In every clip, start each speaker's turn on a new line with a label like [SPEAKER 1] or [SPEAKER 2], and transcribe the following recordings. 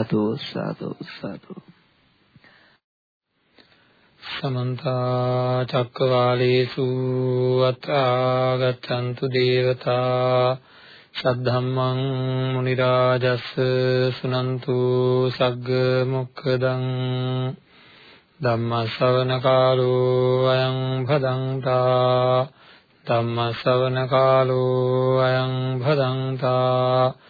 [SPEAKER 1] සාදු සාදු සාදු.
[SPEAKER 2] සමන්ත චක්කවාලේසු අත්‍රා ගච්ඡන්තු දේවතා සද්ධම්මං මුනි රාජස් සුනන්තු සග්ග මොක්ඛදං ධම්ම ශ්‍රවණ කාලෝ අයං භදංතා ධම්ම ශ්‍රවණ කාලෝ අයං භදංතා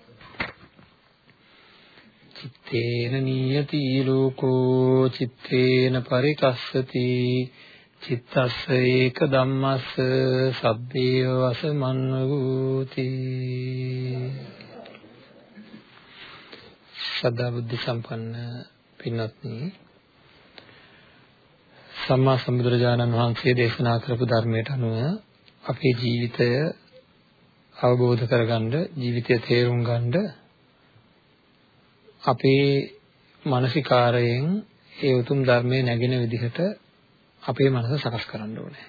[SPEAKER 2] චිත්තේන නියති ලෝකෝ චිත්තේන පරිකස්සති චිත්තස්ස ඒක ධම්මස්ස සබ්බේ වසමන්වූති සදා බුද්ධ සම්පන්න පින්වත්නි සම්මා සම්බුදුරජාණන් වහන්සේ දේශනා කරපු ධර්මයට අනුව අපේ ජීවිතය අවබෝධ කරගන්න ජීවිතය තේරුම් ගන්න අපේ මානසිකාරයෙන් ඒ උතුම් ධර්මයේ නැගෙන විදිහට අපේ මනස සකස් කරන්න ඕනේ.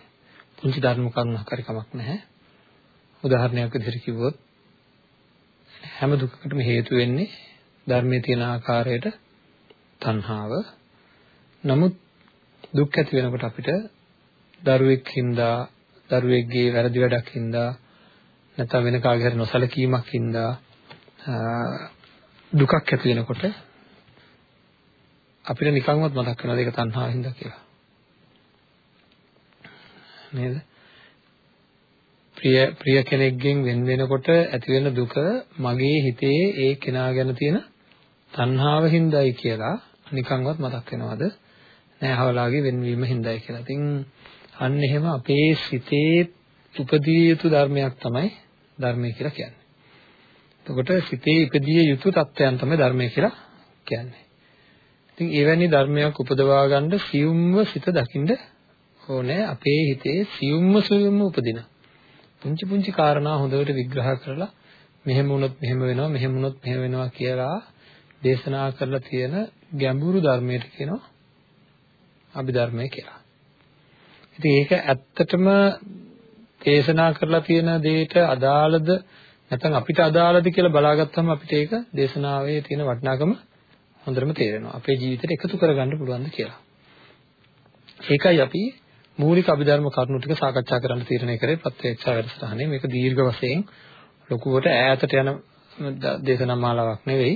[SPEAKER 2] පුංචි ධර්ම කරුණක් හරි කමක් නැහැ. උදාහරණයක් විදිහට කිව්වොත් හැම දුකකටම හේතු වෙන්නේ ධර්මයේ තියෙන ආකාරයට තණ්හාව. නමුත් දුක් ඇති වෙනකොට අපිට දරුවෙක් හින්දා දරුවෙක්ගේ වැරදි වැඩක් හින්දා නැත්නම් වෙන කාගේ හරි නොසලකීමක් හින්දා දුකක් ඇති වෙනකොට අපිට නිකන්වත් මතක් වෙනවද ඒක තණ්හාව හින්දා කියලා නේද ප්‍රිය ප්‍රිය කෙනෙක්ගෙන් වෙන් වෙනකොට ඇති වෙන දුක මගේ හිතේ ඒ කෙනා ගැන තියෙන තණ්හාව හින්දායි කියලා නිකන්වත් මතක් වෙනවද නෑ හවලාගේ වෙන්වීම හින්දායි කියලා. ඉතින් අන්න එහෙම අපේ සිතේ උපදී යුතු ධර්මයක් තමයි ධර්මය කියලා කියන්නේ. එතකොට සිතේ ඉපදිය යුතු தත්වයන් තමයි ධර්මය කියලා කියන්නේ. ඉතින් එවැනි ධර්මයක් උපදවා ගන්න සියුම්ව සිත දකින්න ඕනේ අපේ හිතේ සියුම්ම සියුම්ම උපදින. පුංචි පුංචි කාරණා හොඳට විග්‍රහ කරලා මෙහෙම වුණොත් මෙහෙම වෙනවා මෙහෙම වුණොත් මෙහෙම වෙනවා කියලා දේශනා කරලා තියෙන ගැඹුරු ධර්මයට කියනවා අභිධර්මය කියලා. ඉතින් ඒක ඇත්තටම දේශනා කරලා තියෙන දෙයට අදාළද නැත්නම් අපිට අදාළද කියලා බලාගත්තම අපිට ඒක දේශනාවේ තියෙන වටිනාකම හොඳටම තේරෙනවා. අපේ ජීවිතේට එකතු කරගන්න පුළුවන්ද කියලා. ඒකයි අපි මූලික අභිධර්ම කරුණු ටික සාකච්ඡා කරන්න තීරණය කරේ ප්‍රත්‍යක්ෂ වැඩසටහනේ. මේක දීර්ඝ වශයෙන් ලොකුවට ඈතට යන දේශනා මාලාවක් නෙවෙයි.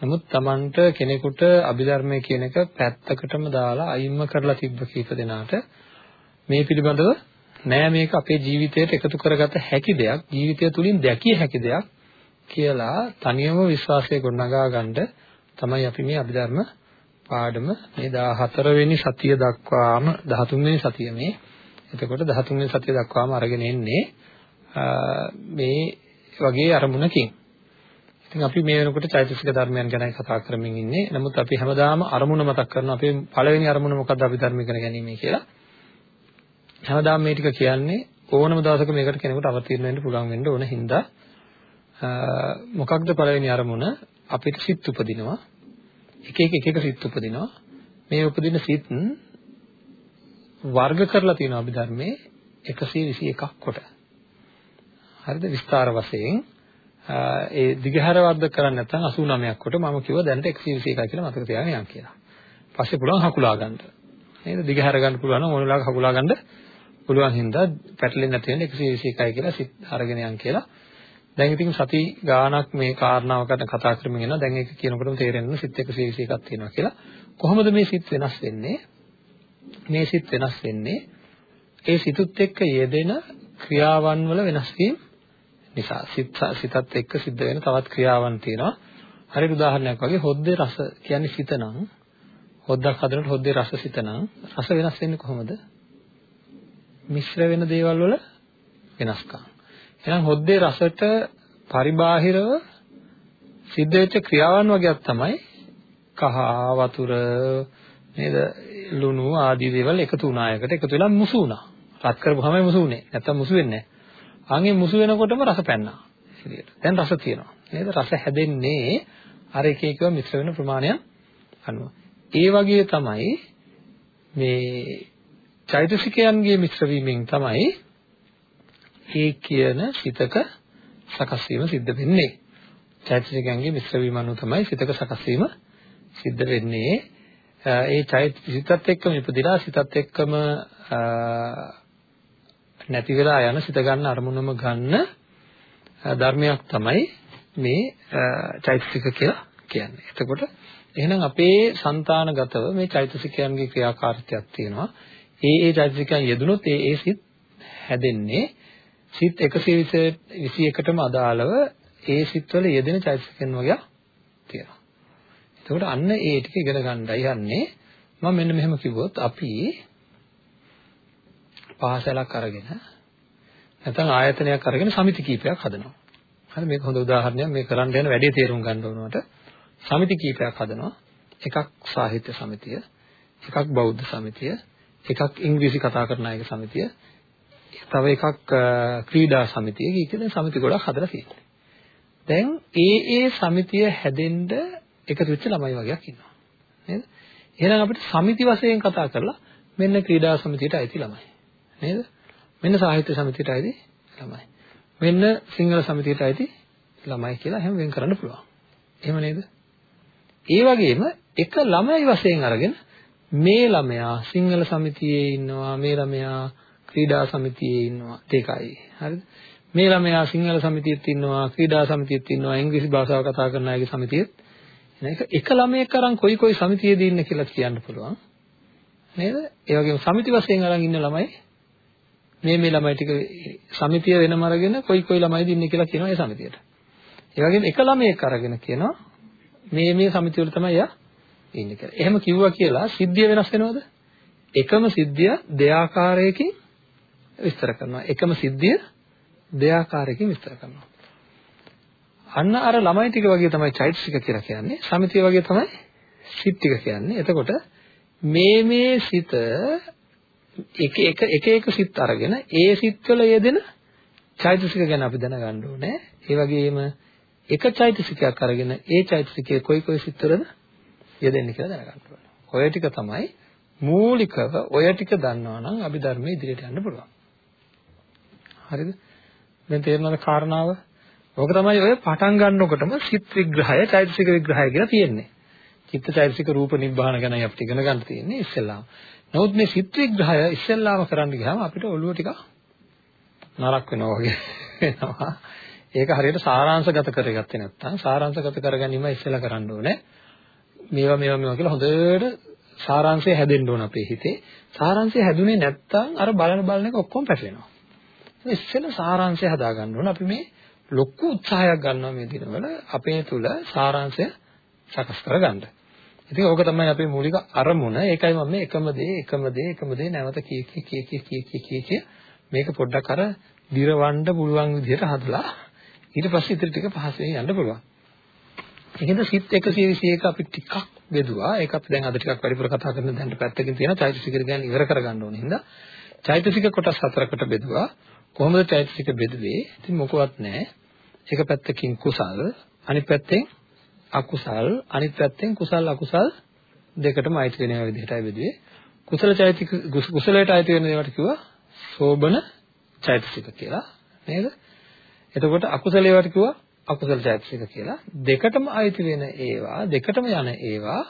[SPEAKER 2] නමුත් Tamanට කෙනෙකුට අභිධර්මය කියන එක පැත්තකටම දාලා අයින්ම කරලා තිබ්බ කීප දෙනාට මේ පිළිබඳව නෑ මේක අපේ ජීවිතයට එකතු කරගත හැකි දෙයක් ජීවිතය තුළින් දැකිය හැකි දෙයක් කියලා තනියම විශ්වාසය ගොඩනගා ගන්න තමයි අපි මේ අභිධර්ම පාඩම මේ 14 වෙනි සතිය දක්වාම 13 වෙනි සතිය මේ එතකොට 13 වෙනි සතිය දක්වාම අරගෙන එන්නේ මේ වගේ අරමුණකින් ඉතින් අපි මේ වෙනකොට චෛතසික ධර්මයන් ගැන කතා කරමින් ඉන්නේ. නමුත් අපි හැමදාම අරමුණ මතක් කරනවා. අපේ පළවෙනි අරමුණ මොකද්ද අපි ධර්ම ඉගෙන ගැනීම කියලා. හැමදාම මේ ටික කියන්නේ ඕනම දවසක මේකට කෙනෙකුට අවතීර්ණ වෙන්න පුළුවන් වෙන්න ඕන හින්දා මොකක්ද පළවෙනි අරමුණ අපිට සිත් උපදිනවා. එක එක එක එක සිත් උපදිනවා. මේ උපදින සිත් වර්ග කරලා තියෙනවා අපි ධර්මයේ 121ක් කොට. හරිද? විස්තර වශයෙන් ඒ දිගහැර වර්ධක කරන්නේ නැත්නම් 89ක් කොට මම කිව්වා දැනට 121යි කියලා මතක තියාගෙන යන්න කියලා. පස්සේ පුළුවන් හකුලා ගන්න. නේද? දිගහැර ගන්න පුළුවන් නම් ඕනලාක හකුලා ගන්න පුළුවන් හින්දා පැටලෙන්නේ නැති වෙන 121යි කියලා සිත් අරගෙන යන්න කියලා. දැන් ඉතින් සති ගාණක් මේ කාරණාවකට කතා කරමින් යනවා. දැන් ඒක කියනකොටම තේරෙනවා සිත් 121ක් තියෙනවා කියලා. කොහොමද මේ සිත් වෙනස් වෙන්නේ? මේ සිත් වෙනස් වෙන්නේ ඒ සිතුත් එක්ක යෙදෙන ක්‍රියාවන් වල වෙනස් වීම නිසා සිත සිතත් එක්ක සිද්ධ වෙන තවත් ක්‍රියාවන් තියෙනවා. හරියට උදාහරණයක් වගේ හොද්දේ රස කියන්නේ සිතනම් හොද්දක් හදනකොට හොද්දේ රස සිතනම් රස වෙනස් වෙන්නේ කොහොමද? මිශ්‍ර වෙන දේවල් වල වෙනස්කම්. එහෙනම් හොද්දේ රසට පරිබාහිරව සිද්ධ වෙච්ච ක්‍රියාවන් වගේක් තමයි කහ වතුර නේද? ලුණු ආදී දේවල් එකතු වුණා එකට එකතු වෙලා මුසු වුණා. රත් කරපුවාමයි මුසු වුනේ. නැත්තම් මුසු වෙන්නේ නැහැ. ආන්ගේ මුසු වෙනකොටම රස පැන්නා. එළියට. දැන් රස තියෙනවා. නේද? රස හැදෙන්නේ අර එක එකව මිශ්‍ර වෙන ප්‍රමාණයන් අනුව. ඒ වගේ තමයි මේ චෛතසිකයන්ගේ මිශ්‍ර වීමෙන් තමයි ඒ කියන සිතක සකස් වීම සිද්ධ වෙන්නේ. චෛතසිකයන්ගේ මිශ්‍ර වීම අනුව තමයි සිතක සකස් වීම සිද්ධ වෙන්නේ. ඒ චෛතසිකත් එක්කම ඉපදිලා සිතත් එක්කම නැති වෙලා යන සිත ගන්න අරමුණම ගන්න ධර්මයක් තමයි මේ චෛතසික කියලා කියන්නේ. එතකොට එහෙනම් අපේ సంతానගතව මේ චෛතසිකයන්ගේ ක්‍රියාකාරීත්වයක් තියෙනවා. ඒ ඒ චෛතසිකයන් යෙදුනොත් ඒ ඒ සිත් හැදෙන්නේ සිත් 121ටම අදාළව ඒ සිත්වල යෙදෙන චෛතසිකයන් වගේ තියෙනවා. එතකොට අන්න ඒ ටික ඉගෙන ගන්නයි යන්නේ. මම මෙන්න මෙහෙම කිව්වොත් අපි පාසලක් අරගෙන නැත්නම් ආයතනයක් අරගෙන සමිති කීපයක් හදනවා. හරි මේක හොඳ උදාහරණයක් මේ කරන්න යන වැඩේ තේරුම් ගන්න ඕනවට සමිති කීපයක් හදනවා. එකක් සාහිත්‍ය සමිතිය, එකක් බෞද්ධ සමිතිය, එකක් ඉංග්‍රීසි කතා කරන අයගේ සමිතිය, තව එකක් ක්‍රීඩා සමිතිය. කීකද සමිති ගොඩක් හදලා තියෙනවා. දැන් ඒ ඒ සමිතිය හැදෙන්න එකතු වෙච්ච ළමයි වගේක් ඉන්නවා. නේද? එහෙනම් අපිට සමිති වශයෙන් කතා කරලා මෙන්න ක්‍රීඩා සමිතියට අයිති ළමයි. නේද? මෙන්න සාහිත්‍ය සමිතියට අයිති ළමයි. මෙන්න සිංහල සමිතියට අයිති ළමයි කියලා එහෙම වෙන් කරන්න පුළුවන්. එහෙම නේද? ඒ වගේම එක ළමයි වශයෙන් අරගෙන මේ ළමයා සිංහල සමිතියේ ඉන්නවා මේ ළමයා ක්‍රීඩා සමිතියේ ඉන්නවා. දෙකයි හරිද? මේ ළමයා සිංහල සමිතියෙත් ඉන්නවා ක්‍රීඩා සමිතියෙත් ඉන්නවා ඉංග්‍රීසි භාෂාව කතා කරන අයගේ සමිතියෙත්. ඒක එක ළමයෙක් අරන් කොයි කොයි සමිතියේද ඉන්න කියලා කියන්න පුළුවන්. නේද? ඒ වගේම සමිති වශයෙන් අරන් ඉන්න ළමයි මේ මේ ළමයි ටික සමිතිය වෙනම අරගෙන කොයි කොයි ළමයිද ඉන්නේ කියලා කියනවා ඒ සමිතියට. ඒ වගේම එක ළමයෙක් අරගෙන කියනවා මේ මේ සමිතිය වල තමයි යා ඉන්නේ කියලා. එහෙම කිව්වා කියලා සිද්ධිය වෙනස් වෙනවද? එකම සිද්ධිය දෙආකාරයකින් විස්තර කරනවා. එකම සිද්ධිය දෙආකාරයකින් විස්තර කරනවා. අන්න අර ළමයි ටික වගේ තමයි චෛතසික කියලා කියන්නේ. සමිතිය වගේ තමයි සිත් ටික කියන්නේ. එතකොට මේ මේ සිත එක එක එක එක සිත් අරගෙන ඒ සිත්වල යෙදෙන චෛතසික ගැන අපි දැනගන්න ඕනේ. ඒ වගේම එක චෛතසිකයක් අරගෙන ඒ චෛතසිකයේ කොයි කොයි සිත්වලද යෙදෙන්නේ කියලා දැනගන්න ඕනේ. ඔය ටික තමයි මූලිකව ඔය ටික දන්නවා නම් අභිධර්මයේ ඉදිරියට යන්න පුළුවන්. හරිද? දැන් තේරෙනවද කාරණාව? ඕක තමයි ඔය පටන් ගන්නකොටම සිත් විග්‍රහය, චෛතසික විග්‍රහය කියලා තියෙන්නේ. චිත්ත චෛතසික රූප නිබ්බාන ගැනයි අපිට ඉගෙන ගන්න තියෙන්නේ ඉස්සෙල්ලාම. නමුත් මේ සිත් විග්‍රහය ඉස්සෙල්ලාම කරන්න ගියාම අපිට ඔළුව ටික නරක් වෙනවා වගේ වෙනවා. ඒක හරියට සාරාංශගත කරගත්තේ නැත්නම් සාරාංශගත කරගැනීම ඉස්සෙල්ලා කරන්න ඕනේ. මේවා මේවා මේවා කියලා හොඳට සාරාංශය හැදෙන්න ඕන අපේ හිතේ. සාරාංශය හැදුනේ නැත්නම් අර බලන බලන එක ඔක්කොම පැටලෙනවා. ඉස්සෙල්ලා සාරාංශය හදාගන්න ඕන. අපි මේ ලොකු උත්සාහයක් ගන්නවා මේ දිනවල අපේ තුල සාරාංශය සකස් කරගන්න. ඉතින් ඕක තමයි අපේ මූලික අරමුණ. ඒකයි මම මේ එකම දේ එකම දේ එකම දේ නැවත කී කී කී කී කී කී කී කී මේක පොඩ්ඩක් අර දිරවන්න පුළුවන් විදිහට හදලා ඊට පස්සේ ඉතින් ටික පහසෙන් යන්න පුළුවන්. ඒකෙන්ද සිත් 121 අපි ටිකක් බෙදුවා. ඒක අපි දැන් අද ටිකක් වැඩිපුර කතා කරන දැන් පැත්තකින් තියෙන චෛතසික ගැන ඉවර කරගන්න ඕනේ. හින්දා චෛතසික කොටස් හතරකට බෙදුවා. කොහොමද චෛතසික බෙදුවේ? ඉතින් මොකවත් නැහැ. එක පැත්තකින් කුසල්, අනිත් පැත්තෙන් අකුසල්, අනිත් පැත්තෙන් කුසල් අකුසල් දෙකටම අයිති වෙන විදිහටයි බෙදුවේ. කුසල චෛතසික කුසලයට අයිති වෙන ඒවාට කිව්වා සෝබන චෛතසික කියලා නේද? එතකොට අකුසලයට කිව්වා අකුසල චෛතසික කියලා. දෙකටම අයිති වෙන ඒවා දෙකටම යන ඒවා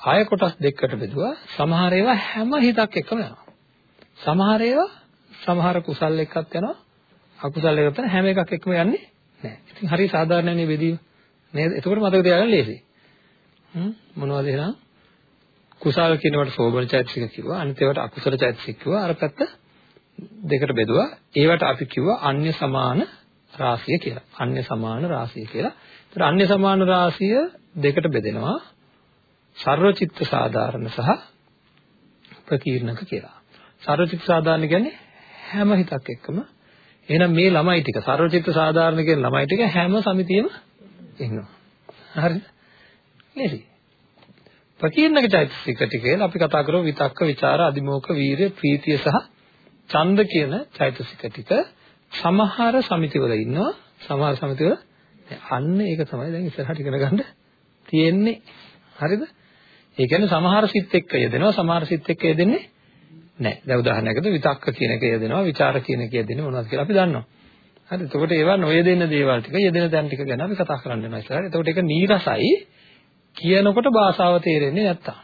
[SPEAKER 2] ආය කොටස් දෙකකට බෙදුවා. සමහර ඒවා හැම හිතක් එක්කම යනවා. සමහර ඒවා සමහර කුසල් එක්කත් යනවා. අකුසල් එක්කත් යන හැම එකක් එක්කම යන්නේ නැහැ. ඉතින් හරි සාධාරණනේ බෙදීම. නේද? එතකොට මතක තියාගන්න ලේසි හ්ම්? මොනවද එහෙනම්? කුසල් කියනවට සෝබන චෛතසික කිව්වා. අනිත් ඒවාට අකුසල චෛතසික කිව්වා. අර පැත්ත දෙකට බෙදුවා. ඒවට අපි කිව්වා අන්‍ය සමාන රාශිය කියලා. අන්‍ය සමාන රාශිය කියලා. ඒතර අන්‍ය සමාන රාශිය දෙකට බෙදෙනවා. සර්වචිත්ත සාධාරණ සහ ප්‍රකීර්ණක කියලා. සර්වචිත්ත සාධාරණ කියන්නේ හැම හිතක් එක්කම එහෙනම් මේ ළමයි ටික සර්වචිත්ත සාධාරණ කියන ළමයි ටික හැම සමිතියෙම ඉන්නවා. හරිද? ලේසි. ප්‍රකීර්ණක චෛතසික ටික කියලා අපි කතා කරමු විතක්ක, ਵਿਚාර, අදිමෝක, වීරිය, ප්‍රීතිය සහ ඡන්ද කියන චෛතසික ටික සමහර සමිතිවල ඉන්නවා. සමහර සමිතිවල අන්න ඒක තමයි දැන් ඉස්සරහට ඉගෙන ගන්න තියෙන්නේ. හරිද? ඒ කියන්නේ සමහර සිත් එක්ක යෙදෙනවා සමහර සිත් එක්ක යෙදෙන්නේ නැහැ. දැන් උදාහරණයකට විතක්ක කියන එක යෙදෙනවා, ਵਿਚාර කියන එක යෙදෙන්නේ මොනවද කියලා අපි දන්නවා. හරි. එතකොට ඒවා නොයෙදෙන දේවල් ටික යෙදෙන තැන් ටික ගැන අපි කතා කරන්න යනවා ඉස්සරහට. එතකොට ඒක නීරසයි කියනකොට භාෂාව තේරෙන්නේ නැත්තම්.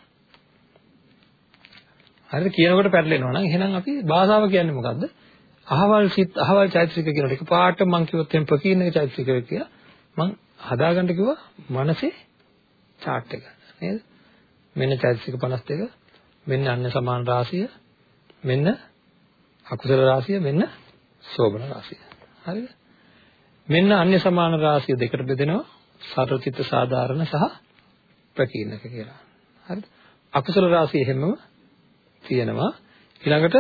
[SPEAKER 2] හරිද? කියනකොට පැටලෙනවා නම් එහෙනම් අපි භාෂාව කියන්නේ මොකද්ද? අහවල් සිත් අහවල් චෛතසික කියනකොට එක පාට මං කිව්වොත් එම් ප්‍රකීර්ණක චෛතසික කියලා මං හදාගන්න කිව්වා මනසේ chart එක. නේද? මෙන්න චෛතසික 52 මෙන්න අන්‍ය සමාන රාශිය මෙන්න අකුසල රාශිය මෙන්න සෝබන රාශිය. හරිද? මෙන්න අන්‍ය සමාන රාශිය දෙකට බෙදෙනවා. සතරචිත්ත සාධාරණ සහ ප්‍රකීර්ණක කියලා. හරිද? අකුසල රාශිය හැමම තියෙනවා. ඊළඟට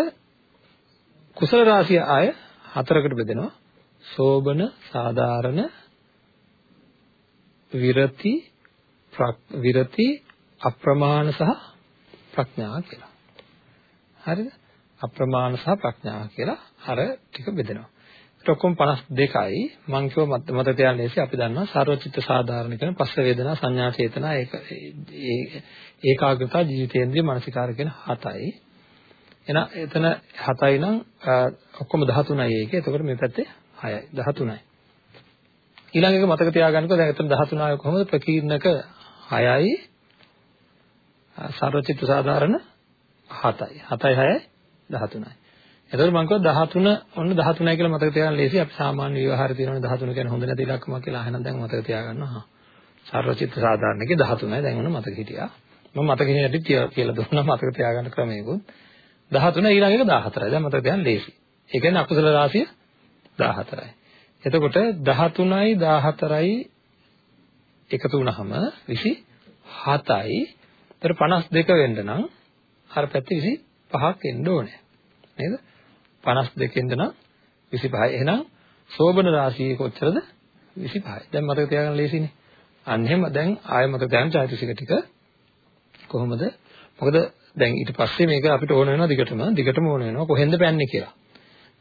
[SPEAKER 2] කුසල රාශිය ආය හතරකට බෙදෙනවා සෝබන සාධාරණ විරති විරති අප්‍රමාණ සහ ප්‍රඥා කියලා. හරිද? අප්‍රමාණ සහ ප්‍රඥා කියලා අර ටික බෙදෙනවා. ඒක ඔක්කොම 52යි. මං කිව්ව මත තියාගෙන ඉස්සෙ අපි දන්නවා සර්වචිත්ත සාධාරණ කියන පස්ස වේදනා සංඥා චේතනා ඒක ඒකාග්‍රතා ජීවිතේන්ද්‍රිය මානසිකාර කියන හතයි. එහෙනම් එතන හතයි නම් ඔක්කොම 13යි ඒකේ. එතකොට මේ පැත්තේ 6යි. 13යි. ඊළඟ එක මතක තියාගන්නකෝ. දැන් එතන 13 ආය කොහොමද? ප්‍රකීර්ණක 6යි සර්වචිත්ත සාධාරණ 7යි 7යි 6යි 13යි එතකොට මම කිව්වා 13 ඔන්න 13යි කියලා මතක තියාගන්න ලේසි. අපි සාමාන්‍ය විවහාරය තියෙනවනේ 13 කියන්නේ හොඳ නැති ඉලක්කමක් කියලා. අහනම් දැන් මතක තියාගන්නවා සර්වචිත්ත සාධාරණකේ 13යි දැන් ඔන්න මතක හිටියා. මම මතක හිටියට කියලා දුන්නා. මතක තියාගන්න ක්‍රමයකුත්. 13 ඊළඟ එක 14යි දැන් මතක තියාගන්න ලේසි ඒ කියන්නේ අකුසල රාශිය 14යි එතකොට 13යි 14යි එකතු වුනහම 27යි. ඒතර 52 වෙන්න නම් අර පැත්තේ 25ක් එන්න ඕනේ. නේද? 52 එන්න නම් 25යි. එහෙනම් සෝබන රාශිය කොච්චරද? 25යි. දැන් මතක තියාගන්න ලේසිනේ. අන්න එහෙම දැන් ආය මතක තියාගන්න චෛතසික ටික කොහොමද? මොකද දැන් ඊට පස්සේ මේක අපිට ඕන වෙනවා දිගටම දිගටම ඕන වෙනවා කොහෙන්ද පැන්නේ කියලා.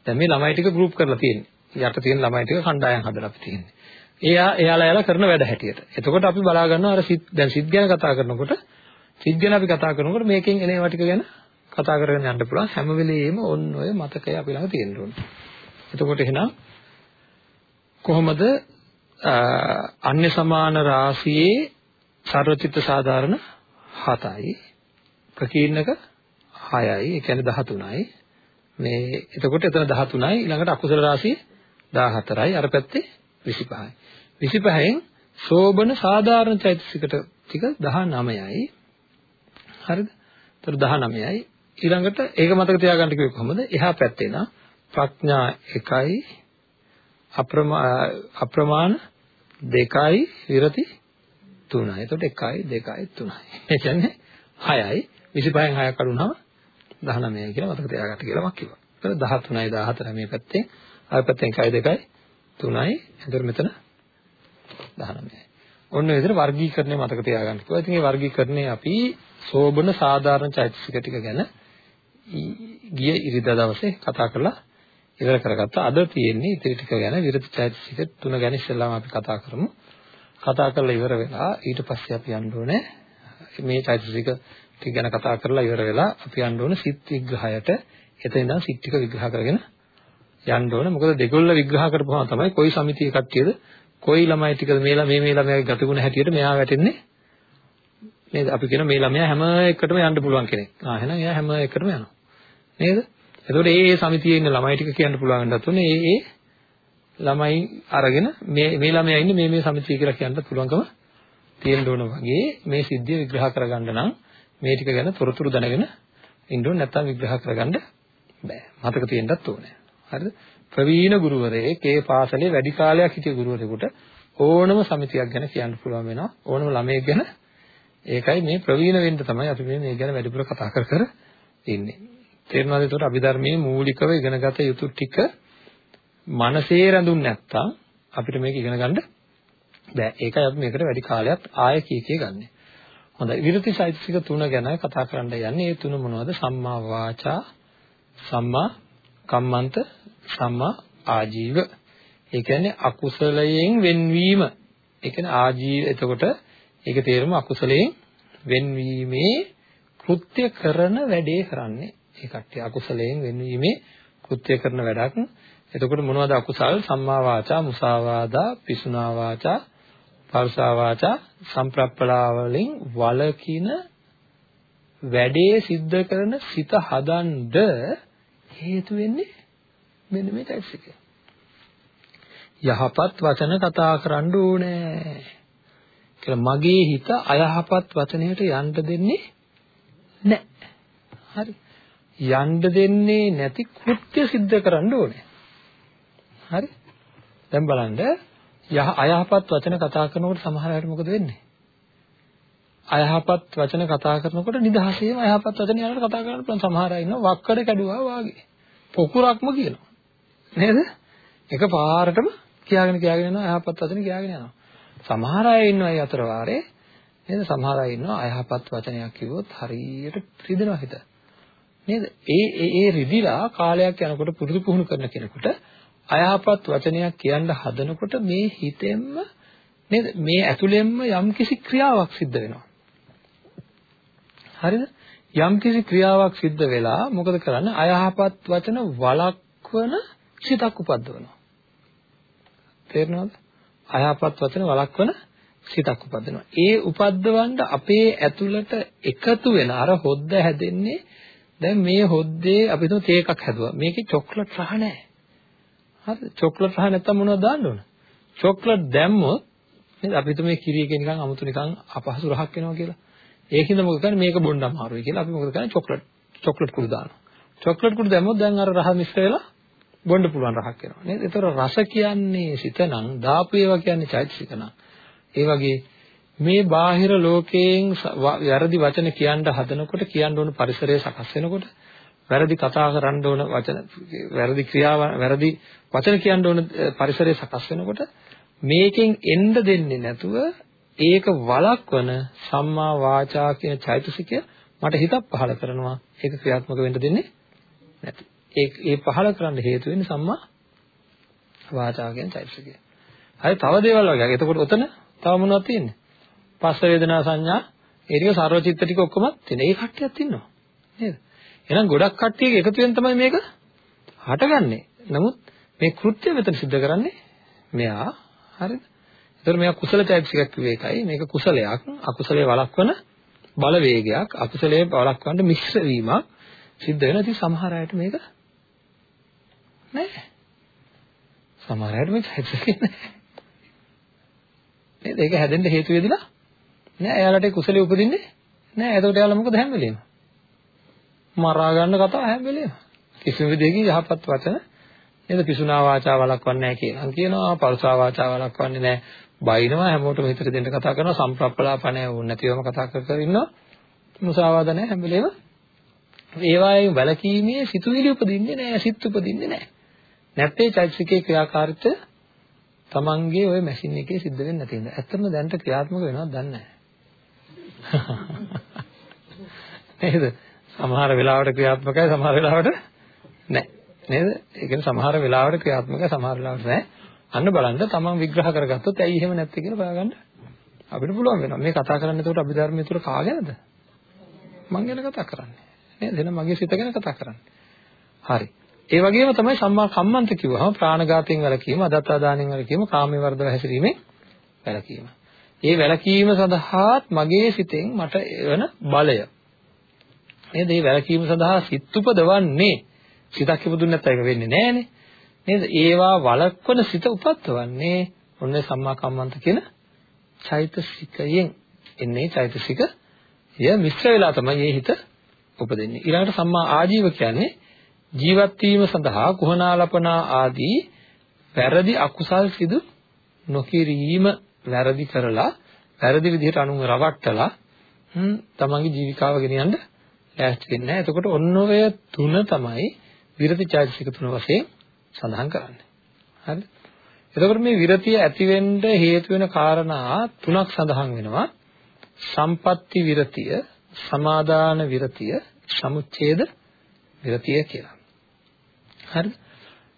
[SPEAKER 2] දැන් මේ ළමයි ටික ගෲප් කරලා තියෙන්නේ. යට තියෙන ළමයි ටික කණ්ඩායම් හදලා අපි තියෙන්නේ. එයා එයාලා එයාලා කරන වැඩ හැටියට. එතකොට අපි බලා ගන්නවා අර සිත් දැන් සිත් ගැන කතා කරනකොට සිත් ගැන අපි කතා කරනකොට මේකෙන් එන ඒවා ටික ගැන කතා කරගෙන යන්න පුළුවන් හැම වෙලෙම ඔන්න ඔය මතකය අපි ළඟ තියෙන්න ඕනේ. එතකොට එහෙනම් කොහොමද අන්‍ය සමාන රාශියේ සර්වචිත්ත සාධාරණ 7යි ප්‍රකීර්ණක 6යි ඒ කියන්නේ 13යි මේ එතකොට එතන 13යි ඊළඟට අකුසල රාශිය 14යි අර පැත්තේ 25යි 25න් සෝබන සාධාරණ චෛතසිකට ටික 19යි. හරිද? ඒතර 19යි. ඊළඟට ඒක මතක තියාගන්න කිව්වේ කොහොමද? එහා පැත්තේ නා ප්‍රඥා 1යි අප්‍රමාණ 2යි විරති 3යි. එතකොට 1යි 2යි 3යි. ඒ කියන්නේ 6යි 25න් 6ක් අඩුනම 19යි කියලා මතක තියාගන්න කියලා මම කිව්වා. ඒතර 13යි 14යි මේ පැත්තෙන් ආය පැත්තෙන් 1යි 2යි 3යි. එතකොට මෙතන 19යි. ඔන්න ඒ විදිහට වර්ගීකරණය මතක තියාගන්න කිව්වා. ඉතින් මේ වර්ගීකරණය අපි සෝබන සාධාරණ චෛතසික ටික ගැන ගිය ඉරිදා දවසේ කතා කරලා ඉවර කරගත්තා. අද තියෙන්නේ ඉතිරි ටික ගැන විරති චෛතසික තුන ගැන ඉස්සෙල්ලාම අපි කතා කරමු. කතා කරලා ඉවර වෙලා ඊට පස්සේ අපි යන්න ඕනේ මේ චෛතසික ටික ගැන කතා කරලා ඉවර වෙලා අපි යන්න ඕනේ සිත් විග්‍රහයට. එතන ඉඳන් සිත් ටික විග්‍රහ කරගෙන යන්න ඕනේ. මොකද දෙගොල්ල විග්‍රහ කරපුවාම තමයි කොයි සමිතිය කට්ටියද කොයි ළමයි ටිකද මේ මේ මේ ළමයාගේ ගතිගුණ හැටියට මෙයා වැටෙන්නේ නේද? අපි කියන මේ ළමයා හැම එකටම යන්න පුළුවන් කෙනෙක්. ආ එහෙනම් එයා හැම එකටම යනවා. නේද? එතකොට ඒ ඒ සමිතියේ ඉන්න ළමයි ටික කියන්න පුළුවන් වෙනත් උනේ ඒ ඒ ළමයි අරගෙන මේ මේ ළමයා ඉන්නේ මේ මේ සමිතිය කියලා කියන්න පුළුවන්කම තියෙන්න ඕන වගේ මේ සිද්ධිය විග්‍රහ කරගන්න නම් මේ ටික ගැන තොරතුරු දැනගෙන ඉන්න ඕනේ. නැත්නම් විග්‍රහ කරගන්න බෑ. මතක තියෙන්නත් ඕනේ. හරිද? ප්‍රවීණ ගුරුවරයෙක් ඒ පාසලේ වැඩි කාලයක් හිටිය ගුරුවරයෙකුට ඕනම සමිතියක් ගැන කියන්න පුළුවන් වෙනවා. ඕනම ළමයෙක් ගැන. ඒකයි මේ ප්‍රවීණ වෙන්න තමයි අපි මේ මේ ගැන වැඩිපුර කතා කර කර ඉන්නේ. තේරෙනවද ඒකට අභිධර්මයේ මූලිකව ඉගෙනගත යුතු ටික මනසේ රැඳුන් නැත්තම් අපිට මේක ඉගෙන ගන්න බෑ. ඒකයි අපි මේකට වැඩි කාලයක් ආයෙ කී කී ගන්නෙ. හොඳයි. විරති චෛතසික තුන ගැන කතා කරන්න යන්නේ. ඒ තුන මොනවද? සම්මා වාචා, සම්මා කම්මන්ත, සම්මා ආජීව. ඒ කියන්නේ අකුසලයෙන් වෙන්වීම. ඒ කියන්නේ ආජීව එතකොට ඒක තේරුම අකුසලයෙන් වෙන්වීමේ කෘත්‍ය කරන වැඩේ කරන්නේ. ඒ කට්ටිය අකුසලයෙන් වෙන්වීමේ කෘත්‍ය කරන වැඩක්. එතකොට මොනවද අකුසල්? සම්මා වාචා, මුසාවාදා, පිසුනා වාචා, පරුසා වාචා සම්ප්‍රප්පලා වලින් වලකින වැඩේ සිද්ධ කරන සිත හදන්ඩ හේතු වෙන්නේ මෙන්න මේ ටයිප්ස් එක. යහපත් වචන කතා කරන්න ඕනේ. කියලා මගේ හිත අයහපත් වචනයට යන්න දෙන්නේ නැහැ. හරි. යන්න දෙන්නේ නැති කෘත්‍ය සිද්ධ කරන්න ඕනේ. හරි. දැන් බලන්න යහ අයහපත් වචන කතා කරනකොට සමහර අයට මොකද වෙන්නේ? අයහපත් වචන කතා කරනකොට නිදහසේම අයහපත් වචන යනකොට කතා කරන්න පුළුවන් සමහර අය ඉන්නවා වක්කඩ කැඩුවා වාගේ. පොකුරක්ම කියනවා. නේද? එක පාරටම කියාගෙන කියාගෙන යනවා අයහපත් වචන කියාගෙන යනවා. සමහර අය ඉන්නවා ඒ අතර වාරේ නේද? සමහර අය ඉන්නවා අයහපත් වචනයක් කිව්වොත් හරියට රිදෙනවා හිත. නේද? ඒ ඒ රිදිලා කාලයක් යනකොට පුරුදු පුහුණු කරන කෙනෙකුට අයහපත් වචනයක් කියන්න හදනකොට මේ හිතෙන්ම නේද? මේ ඇතුළෙන්ම යම්කිසි ක්‍රියාවක් සිද්ධ වෙනවා. හරිද? යම්කිසි ක්‍රියාවක් සිද්ධ වෙලා මොකද කරන්නේ? අයහපත් වචන වළක්වන සිතක් උපද්දවනවා. තේරෙනවද? අයහපත් වචන වළක්වන සිතක් උපදිනවා. ඒ උපද්දවන්න අපේ ඇතුළට එකතු වෙන අර හොද්ද හැදෙන්නේ. දැන් මේ හොද්දේ අපි හිතමු තේ එකක් හැදුවා. මේකේ චොක්ලට් රහ නැහැ. හරිද? චොක්ලට් රහ නැත්තම් මොනවද දාන්න ඕන? චොක්ලට් දැම්මොත් නේද? අපි හිතමු මේ කිරි එකේ නිකන් අමුතු නිකන් අපහසු රහක් එනවා කියලා. ඒකින්ද මොකද කරන්නේ? මේක බොන්න අමාරුයි කියලා අපි මොකද කරන්නේ? චොක්ලට් චොක්ලට් කුඩු දානවා. චොක්ලට් කුඩු දැම්මොත් දැන් අර රහ මිශ්‍ර වෙලා බොන්න පුළුවන් රහක් එනවා නේද? ඒතර රස කියන්නේ සිත නම් දාපු ඒවා කියන්නේ චෛතසික නම්. ඒ වගේ මේ බාහිර ලෝකයෙන් වැරදි වචන කියන්න හදනකොට කියන්න ඕන පරිසරය සකස් වෙනකොට වැරදි කතා කරන්න ඕන වචන වැරදි ක්‍රියාව වැරදි වචන කියන්න ඕන පරිසරය සකස් වෙනකොට මේකෙන් එන්න දෙන්නේ නැතුව ඒක වළක්වන සම්මා වාචා කියන චෛතසිකය මට හිතක් පහල කරනවා ඒක ක්‍රියාත්මක වෙන්න දෙන්නේ නැති. ඒ ඒ පහල කරන්න හේතු වෙන්නේ සම්මා වාචා කියන චෛතසිකය. හරි තව දේවල් වගේ. එතකොට ඔතන තව මොනවද තියෙන්නේ? පස්ස වේදනා සංඥා ඒ ටික සර්වචිත්ත ටික ඔක්කොම තියෙන. ඒ කට්ටියත් ඉන්නවා. නේද? එහෙනම් ගොඩක් කට්ටියගේ එකතුවෙන් තමයි මේක හටගන්නේ. නමුත් මේ කෘත්‍ය මෙතන සිද්ධ කරන්නේ මෙයා හරිද? ඒතර මෙයා කුසල චෛතසිකයක් කිව්වේ ඒකයි. මේක කුසලයක්. අකුසලයේ වළක්වන බලවේගයක්. අකුසලයේ වළක්වන්න මිශ්‍ර වීමක් සිද්ධ වෙනවා. ඉතින් සමහර අයට මේක නෑ. සමහර අයට මේක චෛතසිකේ නෑ. නේද? ඒක හැදෙන්න හේතු වෙදිලා නෑ. එයාලට කුසලයේ උපදින්නේ නෑ. එතකොට එයාලා මොකද හැම වෙලේම? මරා ගන්න කතා හැම වෙලේම. කිසිම විදිහකින් යහපත් වචන නේද පිසුනා වාචා වළක්වන්නේ නැහැ කියලා. කියනවා පරුසා වාචා වළක්වන්නේ නැහැ. බයිනවා හැමෝටම හිතට දෙන්න කතා කරනවා සම්ප්‍රප්පලාපණය වුණ නැතිවම කතා කර කර ඉන්නවා. මුසාවාද නැහැ හැම වෙලේම. ඒවායෙන් වැළකීමේ සිතුවිලි උපදින්නේ නැහැ, සිත් උපදින්නේ නැහැ. නැත්තේ චෛතසිකේ ක්‍රියාකාරීත්වය තමන්ගේ ওই මැෂින් එකේ සිද්ධ වෙන්නේ නැති නේද? ඇත්තම දැනට ක්‍රියාත්මක වෙනවද දන්නේ නැහැ. නේද? සමහර වෙලාවට ක්‍රියාත්මකයි සමහර වෙලාවට නැහැ. නේද? ඒ කියන්නේ සමහර වෙලාවට ක්‍රියාත්මකයි සමහර වෙලාවට නැහැ. අන්න බලන්න තමන් විග්‍රහ කරගත්තොත් ඇයි එහෙම නැත්තේ කියලා හොයාගන්න අපිට පුළුවන් වෙනවා. මේ කතා කරන්නේ එතකොට අභිධර්මයේ තුල කා ගැනද? මං ගැන කතා කරන්නේ. නේද? එහෙනම් මගේ සිත ගැන කතා කරන්නේ. හරි. ඒ වගේම තමයි සම්මා කම්මන්ත කිව්වහම ප්‍රාණඝාතයෙන් වැළකීම, අදත්තාදානෙන් වැළකීම, කාමයේ වර්ධව හැසිරීමෙන් වැළකීම. මේ වැළකීම සඳහාත් මගේ සිතෙන් මට එවන බලය. නේද? මේ වැළකීම සඳහා සිත් උපදවන්නේ සිතක් ඉපදුන්නේ නැත්නම් ඒක වෙන්නේ නැහනේ. නේද? ඒවා වළක්වන සිත උපත්වන්නේ ඔන්න සම්මා කම්මන්ත කියන චෛතසිකයෙන් එන්නේ චෛතසික ය මිශ්‍ර වෙලා තමයි මේ හිත උපදින්නේ. ඊළඟට සම්මා ආජීව කියන්නේ ජීවත් වීම සඳහා කුහනාලපනා ආදී වැරදි අකුසල් සිදු නොකිරීම වැරදි කරලා වැරදි විදිහට අනුන් රවට්ටලා තමන්ගේ ජීවිකාව ගෙනියන්න ලෑස්ති වෙන්නේ නැහැ. එතකොට ඔන්න ඔය තුන තමයි විරති චෛතසික තුන වශයෙන් සඳහන් කරන්නේ. හරිද? එතකොට මේ විරතිය ඇති වෙන්න හේතු වෙන කාරණා තුනක් සඳහන් වෙනවා. සම්පatti විරතිය, සමාදාන විරතිය, සමුච්ඡේද විරතිය කියලා. හරිද?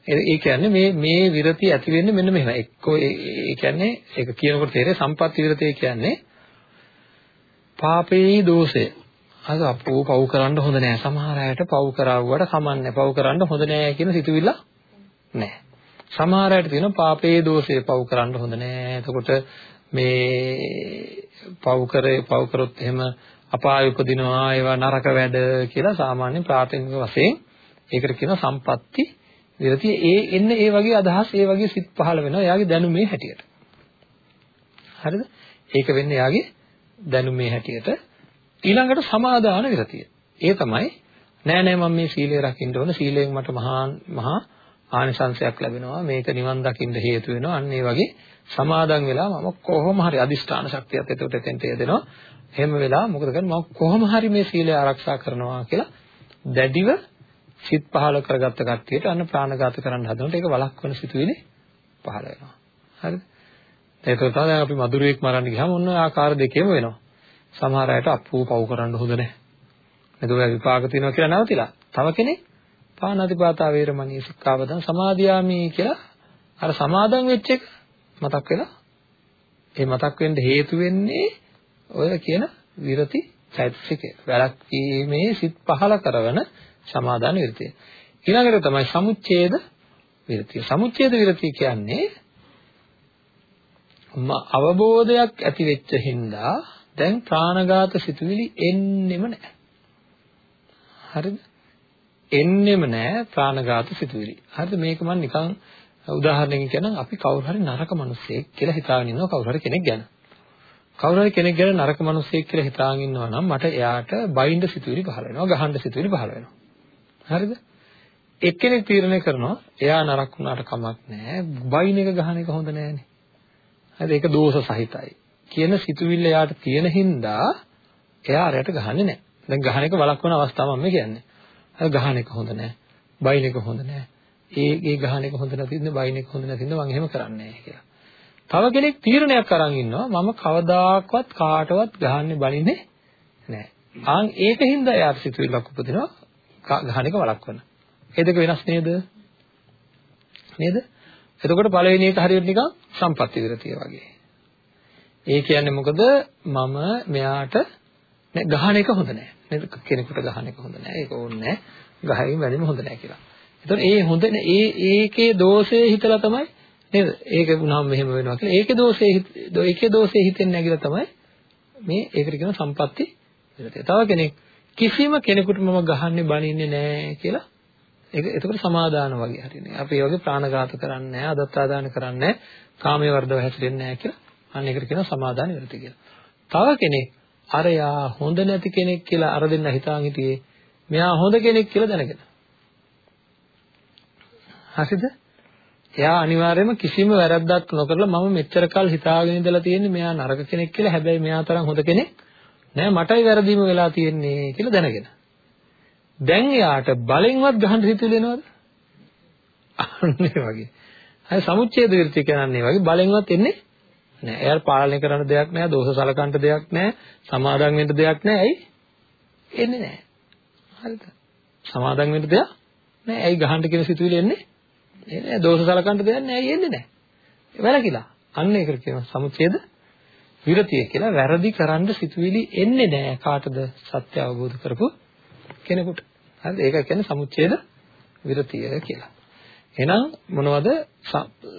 [SPEAKER 2] ඒ කියන්නේ මේ මේ විරතිය ඇති වෙන්නේ මෙන්න මෙහෙම. එක්කෝ ඒ කියන්නේ ඒක කියනකොට තේරෙන්නේ සම්පatti විරතිය කියන්නේ පාපේ දෝෂය. අද අපෝ පව් කරන්න හොඳ නෑ. සමහර අයට පව් කරවුවට කමන්නේ. පව් කරන්න හොඳ නෑ කියන සිතුවිල්ල නෑ. සමහර අයට තියෙනවා පාපේ දෝෂය පව් කරන්න හොඳ නෑ. එතකොට මේ පව් කරේ පව් කරොත් එහෙම අපාය උපදිනවා ඒවා නරක වැඩ කියලා සාමාන්‍ය ප්‍රාථමික වශයෙන් ඒකට කියනවා සම්පatti විරතිය ඒ එන්නේ ඒ වගේ අදහස් ඒ වගේ සිත් පහළ වෙනවා එයාගේ දැනුමේ හැටියට හරිද ඒක වෙන්නේ එයාගේ දැනුමේ හැටියට ඊළඟට සමාදාන විරතිය ඒ තමයි නෑ නෑ මම මේ සීලය රකින්න ඕන. සීලයෙන් මට මහා මහා ආනිසංසයක් ලැබෙනවා. මේක නිවන් දකින්න හේතු වෙනවා. අන්න ඒ වගේ සමාදන් වෙලා මම කොහොම හරි අදිෂ්ඨාන ශක්තියත් එතකොට එතෙන්ට යදෙනවා. එහෙම වෙලා මොකද කරන්නේ? මම කොහොම හරි මේ සීලය ආරක්ෂා කරනවා කියලා දැඩිව සිත් පහල කරගත්ත කට්ටියට අන්න ප්‍රාණඝාත කරන්න හදනකොට ඒක වළක්වන සිතුවිලි පහල වෙනවා. හරිද? ඒක තමයි අපි මధుරයක් මරන්න ගියාම ඔන්න ආකාර දෙකේම වෙනවා. සමහර අයට අප්පෝ පව් කරන්න හොඳ නැහැ එතකොට විපාක තියෙනවා කියලා නැවතිලා තව කෙනෙක් පාණාතිපාතා වේරමණී සික්ඛාපදං සමාදියාමි කියලා අර සමාදන් වෙච්ච එක මතක් වෙලා ඒ මතක් වෙන්න හේතු වෙන්නේ ඔය කියන විරති චෛතසිකය. වැළක්ීමේ සිත් පහල කරන සමාදාන විරතිය. ඊළඟට තමයි සමුච්ඡේද විරතිය. සමුච්ඡේද විරතිය කියන්නේ අවබෝධයක් ඇති වෙච්ච හින්දා දැන් ප්‍රාණඝාත සිතුවිලි එන්නෙම නැහැ. හරිද? එන්නෙම නැහැ ප්‍රාණඝාත සිතුවිලි. හරිද? මේක මම නිකන් උදාහරණයකින් කියනනම් අපි කවුරු හරි නරක මිනිසෙක් කියලා හිතාගෙන ඉන්නවා කවුරු හරි කෙනෙක් ගැන. කවුරු හරි කෙනෙක් ගැන නරක මිනිසෙක් කියලා හිතාගෙන ඉන්නවා නම් මට එයාට බයින්ඩ සිතුවිලි පහළ වෙනවා, ගහන්න සිතුවිලි පහළ වෙනවා. හරිද? එක්කෙනෙක් තීරණය කරනවා එයා නරක වුණාට කමක් නැහැ. බයින් එක ගහන එක හොඳ නෑනේ. හරිද? ඒක දෝෂ සහිතයි. කියන සිතුවිල්ල එයාට තියෙන හින්දා එයා අරයට ගහන්නේ නැහැ. දැන් ගහන එක වළක්වන අවස්ථාව මම කියන්නේ. හරි ගහන එක හොඳ නැහැ. බයින් එක හොඳ නැහැ. ඒ ඒ ගහන එක හොඳ නැතිද බයින් එක හොඳ නැතිද මම එහෙම කරන්නේ නැහැ කියලා. තව කෙනෙක් තීරණයක් අරන් ඉන්නවා මම කවදාකවත් කාටවත් ගහන්නේ බලින්නේ නැහැ. ආන් ඒකින්ද යාට සිතුවිල්ලක් උපදිනවා ගහන එක වළක්වන. ඒ දෙක වෙනස් නේද? නේද? එතකොට පළවෙනි එක හරියට නිකන් සම්පත්‍ති විරතිය වගේ. ඒ කියන්නේ මොකද මම මෙයාට නෑ ගහන එක හොඳ නෑ. නේද? කෙනෙකුට ගහන එක හොඳ නෑ. ඒක ඕනේ නෑ. ගහයින් වැඩිම හොඳ නෑ කියලා. එතකොට ඒ හොඳ ඒ ඒකේ දෝෂේ හිතලා තමයි නේද? ඒක වුණාම මෙහෙම වෙනවා කියලා. ඒකේ දෝෂේ ඒකේ දෝෂේ හිතෙන්නේ නැගිලා තමයි මේ ඒකට කියන සම්පatti විරතිය. තව කෙනෙක් කිසිම කෙනෙකුට මම ගහන්නේ බනින්නේ නැහැ කියලා ඒක එතකොට සමාදාන වගේ හරිනේ. අපි ඒ වගේ ප්‍රාණඝාත කරන්නේ නැහැ, අදත්තාදාන කරන්නේ නැහැ, කාමයේ වර්ධව හැසිරෙන්නේ නැහැ කියලා. අන්න ඒකට කියනවා සමාදාන විරතිය කියලා. තව කෙනෙක් අරයා හොඳ නැති කෙනෙක් කියලා අර දෙන්න හිතාන් හිටියේ මෙයා හොඳ කෙනෙක් කියලා දැනගෙන. හරිද? එයා අනිවාර්යයෙන්ම කිසිම වැරද්දක් නොකරලා මම මෙච්චර කල් හිතාගෙන ඉඳලා තියෙන්නේ මෙයා නරක කෙනෙක් කියලා. හැබැයි මෙයා තරම් හොඳ කෙනෙක් නෑ මටයි වැරදීම වෙලා තියෙන්නේ කියලා දැනගෙන. දැන් එයාට බලෙන්වත් ගහන්න හිතුවේ නේද? අන්න ඒ වගේ. හරි සමුච්ඡේද විරති කියන්නේ වගේ බලෙන්වත් එන්නේ නෑ. එයාට පාලනය කරන්න දෙයක් නෑ, දෝෂ සලකන්න දෙයක් නෑ, සමාදම් වෙන්න දෙයක් නෑ. ඇයි? එන්නේ නෑ. හරිද? සමාදම් වෙන්න දෙයක් නෑ. ඇයි ගහන්න කියන සිතුවිලි එන්නේ? එන්නේ දෝෂ සලකන්න දෙයක් නෑ. ඇයි එන්නේ නෑ? වැරකිලා. අන්න ඒකට කියනවා සමුච්ඡේද විරතිය කියලා වැරදි කරන්න සිතුවිලි එන්නේ නෑ කාටද සත්‍ය අවබෝධ කරපු කෙනෙකුට. හරිද? ඒක කියන්නේ සමුච්ඡේද විරතිය කියලා. එහෙනම් මොනවද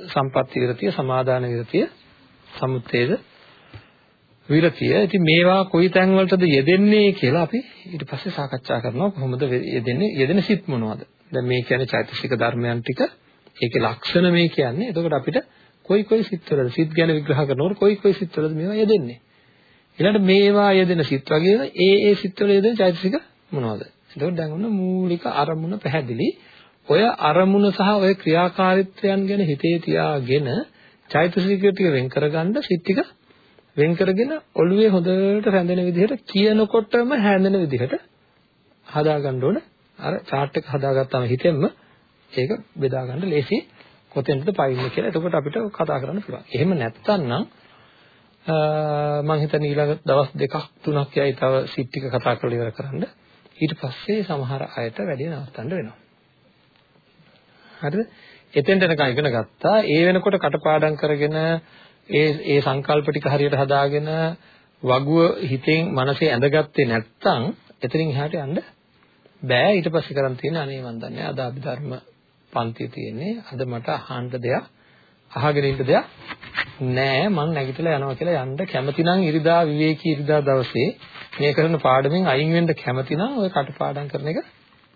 [SPEAKER 2] සම්පත්‍ති විරතිය, සමාදාන විරතිය, සමුත්තේද විරතිය. ඉතින් මේවා කොයි තැන් වලටද යෙදෙන්නේ කියලා අපි ඊට පස්සේ සාකච්ඡා කරනවා කොහොමද යෙදෙන්නේ යෙදෙන සිත් මොනවද? දැන් මේ කියන්නේ චෛතසික ධර්මයන් ටික ඒකේ ලක්ෂණ මේ කියන්නේ. එතකොට අපිට කොයි කොයි සිත්වලද සිත් ගැන විග්‍රහ කරනකොට කොයි කොයි සිත්වලද මේවා යෙදෙන්නේ? ඊළඟට මේවා යෙදෙන සිත් වගේම ඒ ඒ සිත්වල යෙදෙන චෛතසික මොනවද? එතකොට දැන් ඔන්න මූලික අරමුණ පැහැදිලි. ඔය අරමුණ සහ ඔය ක්‍රියාකාරීත්වයන් ගැන හිතේ තියාගෙන චෛතසික ටික වෙන් කරගන්න සිත් ටික වෙන් කරගෙන ඔළුවේ හොඳට රැඳෙන විදිහට කියනකොටම හැඳෙන විදිහට හදාගන්න ඕන. අර chart එක හදාගත්තාම හිතෙන්ම ඒක බෙදා ගන්න ලේසි කොතෙන්ද පයින්නේ කියලා. එතකොට අපිට කතා කරන්න පුළුවන්. එහෙම නැත්නම් මම හිතන්නේ ඊළඟ දවස් දෙකක් තුනක් යයි තව සිත් ටික කතා කරලා ඉවර කරන්න. ඊට පස්සේ සමහර අයට වැඩි නවත්තන්න වෙනවා. හරිද? එතෙන්ට එනකන් ඉගෙන ගත්තා. ඒ වෙනකොට කටපාඩම් කරගෙන ඒ ඒ සංකල්ප ටික හරියට හදාගෙන වගුව හිතෙන් මනසේ ඇඳගත්තේ නැත්නම් එතනින් එහාට යන්න බෑ. ඊට පස්සේ කරන් තියෙන අනේ මන් දන්නේ අද අභිධර්ම පන්තිය තියෙන්නේ. අද මට අහන්න දෙයක් අහගෙන ඉන්න දෙයක් නෑ මං නැගිටලා යනවා කියලා යන්න කැමති නම් ඉරිදා විවේකී ඉරිදා දවසේ මේ කරන පාඩමෙන් අයින් වෙන්න කැමති නම් ඔය කටපාඩම් කරන එක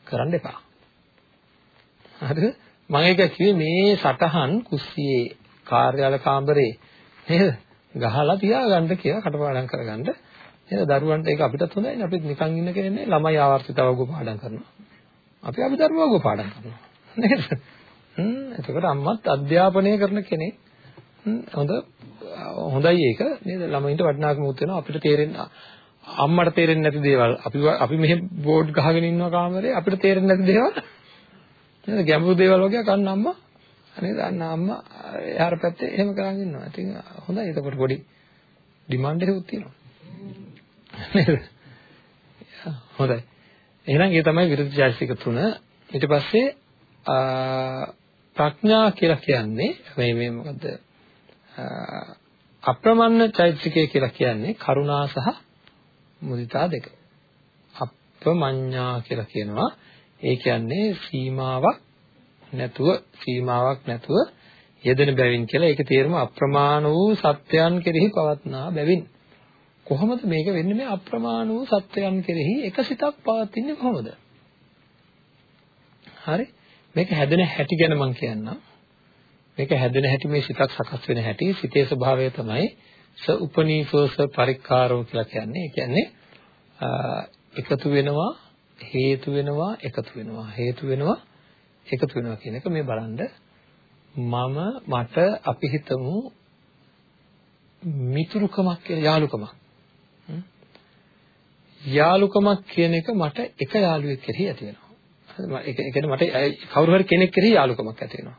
[SPEAKER 2] කරන්න එපා. හරිද? මම ඒක කිව්වේ මේ සටහන් කුස්සියේ කාර්යාල කාමරේ නේද? ගහලා තියාගන්න කියලා කටපාඩම් කරගන්න. නේද? දරුවන්ට ඒක අපිටත් හොඳයිනේ. අපිත් නිකන් ඉන්න කෙනෙක් ළමයි ආවර්තිතව වග පාඩම් කරනවා. අපි අපි ධර්ම වග පාඩම් කරනවා. නේද? හ්ම් එතකොට අම්මත් අධ්‍යාපනය කරන කෙනෙක් හොඳ හොඳයි ඒක නේද ළමයින්ට වටිනාකම උත් වෙනවා අපිට තේරෙන්න අම්මට තේරෙන්නේ නැති දේවල් අපි අපි මෙහෙ බෝඩ් ගහගෙන ඉන්නවා කාමරේ අපිට තේරෙන්නේ නැති දේවල් නේද? ගැඹුරු දේවල් වගේ අකන්න අම්මා නේද? අන්න අම්මා එහාට පැත්තේ එහෙම කරන් ඉන්නවා. ඉතින් හොඳයි. එතකොට පොඩි ඩිමාන්ඩ් එකකුත් තියෙනවා. නේද? හොඳයි. එහෙනම් ඒ තමයි විරුද්ධ චෛතසික තුන. ඊට පස්සේ ප්‍රඥා කියලා කියන්නේ මේ මේ මොකද්ද? අප්‍රමන්න චෛතසිකය කියලා කියන්නේ කරුණා සහ මුදිතා දෙක. අප්‍රමඤ්ඤා කියලා කියනවා. ඒ කියන්නේ සීමාවක් නැතුව සීමාවක් නැතුව යෙදෙන බැවින් කියලා ඒකේ තේරුම අප්‍රමාණ වූ සත්‍යයන් කෙරෙහි පවත්නා බැවින්. කොහොමද මේක වෙන්නේ? මේ අප්‍රමාණ වූ සත්‍යයන් කෙරෙහි එක සිතක් පවතින්නේ කොහොමද? හරි. මේක හැදෙන හැටි ගැන මම කියන්නම්. මේක හැදෙන හැටි මේ සිතක් සකස් වෙන හැටි. සිතේ ස්වභාවය තමයි ස උපනීසෝස පරික්කාරෝ කියලා කියන්නේ. ඒ කියන්නේ එකතු වෙනවා හේතු වෙනවා එකතු වෙනවා හේතු වෙනවා එකතු වෙනවා කියන එක මේ බලන්න මම මට අපි හිතමු මිතුරුකමක් කියලා යාළුකමක් යාළුකමක් කියන එක මට එක යාළුවෙක් කෙරෙහි ඇති වෙනවා. ඒ කියන්නේ මට කවුරු හරි කෙනෙක් කෙරෙහි යාළුකමක් ඇති වෙනවා.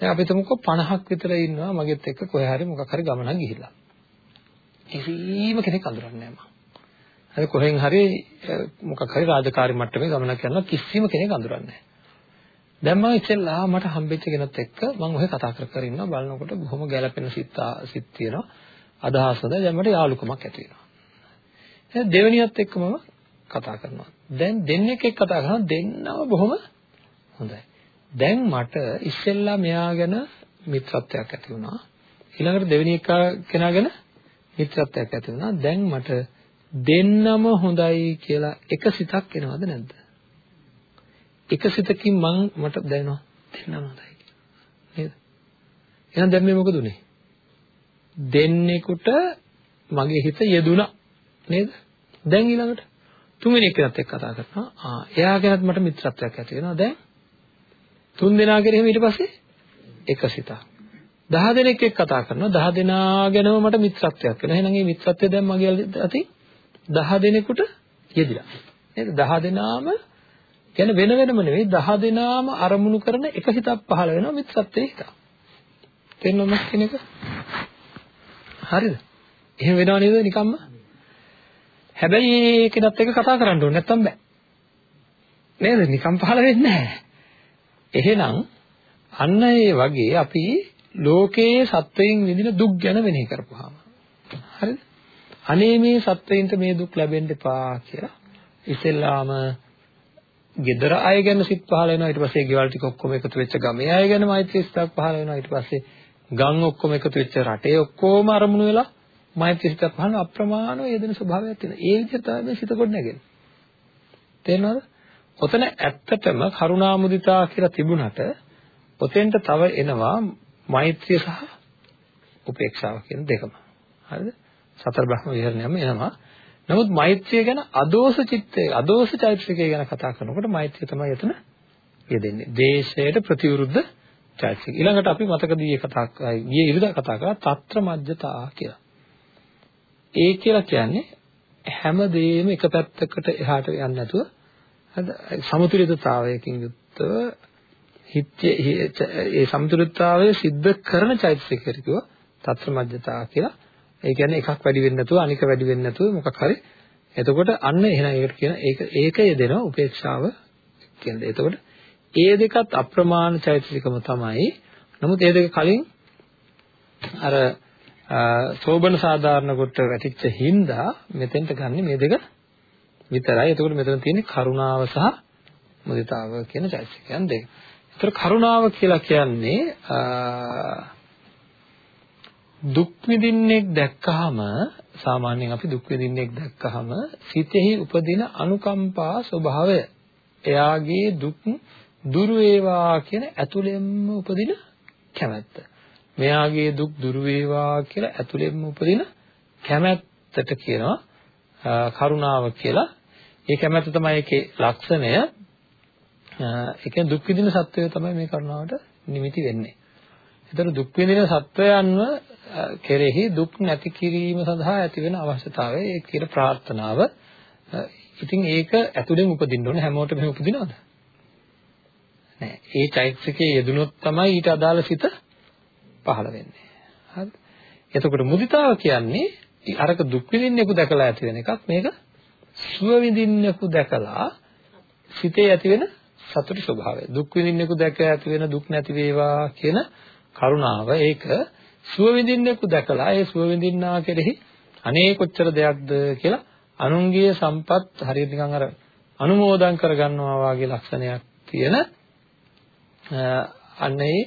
[SPEAKER 2] දැන් අපි හිතමුකෝ 50ක් විතර ඉන්නවා මගෙත් එක්ක කොහේ හරි මොකක් හරි ගමනක් ගිහිල්ලා. කිසිම කෙනෙක් අඳුරන්නේ නැහැ මම. හරි කොහෙන් හරි මොකක් හරි රාජකාරී මට්ටමේ ගමනක් යනවා කිසිම කෙනෙක් අඳුරන්නේ නැහැ. දැන් මම ඉතින්ලා මට හම්බෙච්ච කෙනෙක් එක්ක මම ඔහෙ කතා කර කර ඉන්නවා බලනකොට බොහොම ගැළපෙන සිත් සිත් තියෙනවා. අදහස් හොඳයි දැන් මට යාළුකමක් ඇති වෙනවා. දැන් දෙවෙනියත් එක්ක මම කතා කරනවා. දැන් දෙන්නෙක් එක්ක කතා කරනවා දෙන්නම බොහොම හොඳයි. දැන් මට ඉස්සෙල්ලා මෙයා ගැන මිත්‍රත්වයක් ඇති වුණා. ඊළඟට දෙවෙනි එක කෙනා ගැන මිත්‍රත්වයක් ඇති වුණා. දැන් මට දෙන්නම හොඳයි කියලා එක සිතක් එනවද නැද්ද? එක සිතකින් මං මට දැනෙනවා දෙන්නම හොඳයි කියලා. නේද? එහෙනම් දැන් මේ මොකද උනේ? දෙන්නෙකුට මගේ හිත යෙදුණා. නේද? දැන් ඊළඟට තුන්වෙනි එකත් එක්ක කතා කරනවා. ආ එයා ගැනත් මට මිත්‍රත්වයක් ඇති වෙනවා. දැන් තුන් දෙනා කෙරෙහිම ඊට පස්සේ එක සිතක්. දහ දෙනෙක් එක්ක කතා කරනවා. දහ දෙනා ගැනම මට මිත්‍රත්වයක් වෙනවා. එහෙනම් මේ මිත්‍රත්වය දැන් මගේ අතින් දහ දෙනෙකුට යෙදිලා. නේද? දහ දෙනාම කියන්නේ වෙන වෙනම නෙවෙයි දහ දෙනාම අරමුණු කරන එක හිතක් පහළ වෙනවා මිත්‍රත්වයේ හිත. තේරෙනවද කියන එක? හරිද? එහෙම වෙනව නේද නිකම්ම? හැබැයි ඒකෙනත් එක කතා කරන්න ඕනේ නැත්තම් බෑ. නේද? නිකම් පහළ වෙන්නේ නැහැ. එහෙනම් අන්න ඒ වගේ අපි ලෝකයේ සත්වයින් විඳින දුක් ගැන වෙනෙහි කරපුවාම හරිද? අනේ මේ සත්වයින්ට මේ දුක් ලැබෙන්න එපා කියලා ඉතින්ලාම gedara අය ගැන සිත් පහල වෙනවා. ඊට පස්සේ ගෙවල් ටික ඔක්කොම එකතු වෙච්ච ගමේ අය ගැන මෛත්‍රී සිතක් පහල වෙනවා. ඊට පස්සේ ගම් ඔක්කොම එකතු වෙච්ච රටේ ඔක්කොම අරමුණු වෙලා මෛත්‍රී සිතක් පහල අප්‍රමාණව යෙදෙන ස්වභාවයක් තියෙනවා. ඒ විදිහට තමයි මේ සිත කොට නැගෙන්නේ. තේරෙනවද ඔතන ඇත්තටම කරුණා මුදිතා කියලා තිබුණට ඔතෙන්ට තව එනවා මෛත්‍රිය සහ උපේක්ෂාව කියන දෙකම. හරිද? සතර බ්‍රහ්ම විහරණයම එනවා. නමුත් මෛත්‍රිය ගැන අදෝෂ චිත්තය, අදෝෂ චෛතසිකය ගැන කතා කරනකොට මෛත්‍රිය තමයි එතන යෙදෙන්නේ. දේශයට ප්‍රතිවිරුද්ධ චෛතසික. ඊළඟට අපි මතකදී කතා ගියේ ඉරිදා කතා කරා తත්‍ර මජ්ජතා කියලා. ඒ කියලා කියන්නේ හැම දෙයක්ම එක පැත්තකට එහාට යන්නේ නැතුව හද සමතුලිතතාවයකින් යුක්තව හිත්‍ය ඒ සමතුලිතතාවය સિદ્ધ කරන චෛතසිකයකට කිව්වා තත්‍ර මජ්ජතා කියලා. ඒ කියන්නේ එකක් වැඩි වෙන්නේ නැතුව අනික වැඩි වෙන්නේ නැතුව මොකක් හරි එතකොට අන්න එහෙනම් ඒකට කියන ඒක ඒක යෙදෙනවා උපේක්ෂාව කියන්නේ. එතකොට ඒ දෙකත් අප්‍රමාණ චෛතසිකම තමයි. නමුත් ඒ දෙක කලින් අර සෝබන සාධාරණ කොට වැටිච්ච හින්දා මෙතෙන්ට ගන්න මේ දෙක විතරයි. එතකොට මෙතන තියෙන්නේ කරුණාව සහ මුදිතාව කියන චෛතසිකයන් දෙක. ඒතර කරුණාව කියලා කියන්නේ දුක් විඳින්නෙක් දැක්කහම සාමාන්‍යයෙන් අපි දුක් විඳින්නෙක් දැක්කහම සිතෙහි උපදින අනුකම්පා ස්වභාවය එයාගේ දුක් දුරු වේවා කියන ඇතුළෙන්ම උපදින කැමැත්ත. මෙයාගේ දුක් දුරු වේවා කියලා ඇතුළෙන්ම උපදින කැමැත්තට කියනවා කරුණාව කියලා. ඒ කැමැත්ත තමයි ඒකේ ලක්ෂණය. ඒ කියන්නේ දුක් විඳින සත්වය තමයි මේ කරුණාවට නිමිති වෙන්නේ. ඒතර දුක් විඳින සත්වයන්ව කෙරෙහි දුක් නැති කිරීම සඳහා ඇති වෙන අවශ්‍යතාවය ඒ කියන ප්‍රාර්ථනාව. ඉතින් ඒක ඇතුලෙන් උපදින්න ඕනේ හැමෝටම එහෙම උපදිනවද? නෑ. ඒ චෛතසිකයේ යෙදුනොත් තමයි ඊට අදාළ සිත පහළ වෙන්නේ. හරිද? එතකොට මුදිතාව කියන්නේ අරක දුක් විඳින්නෙකු දැකලා ඇති වෙන එකක් මේක සුව විඳින්නෙකු දැකලා සිතේ ඇති වෙන සතුට ස්වභාවය. දුක් විඳින්නෙකු දැක ඇති වෙන දුක් නැති වේවා කියන කරුණාව ඒක සුව විඳින්නෙකු දැකලා ඒ සුව විඳින්නා කෙරෙහි අනේ කොච්චර දෙයක්ද කියලා අනුන්ගේ සම්පත් හරියට නිකන් අර අනුමෝදන් කරගන්නවා වගේ ලක්ෂණයක් තියෙන අන්න ඒ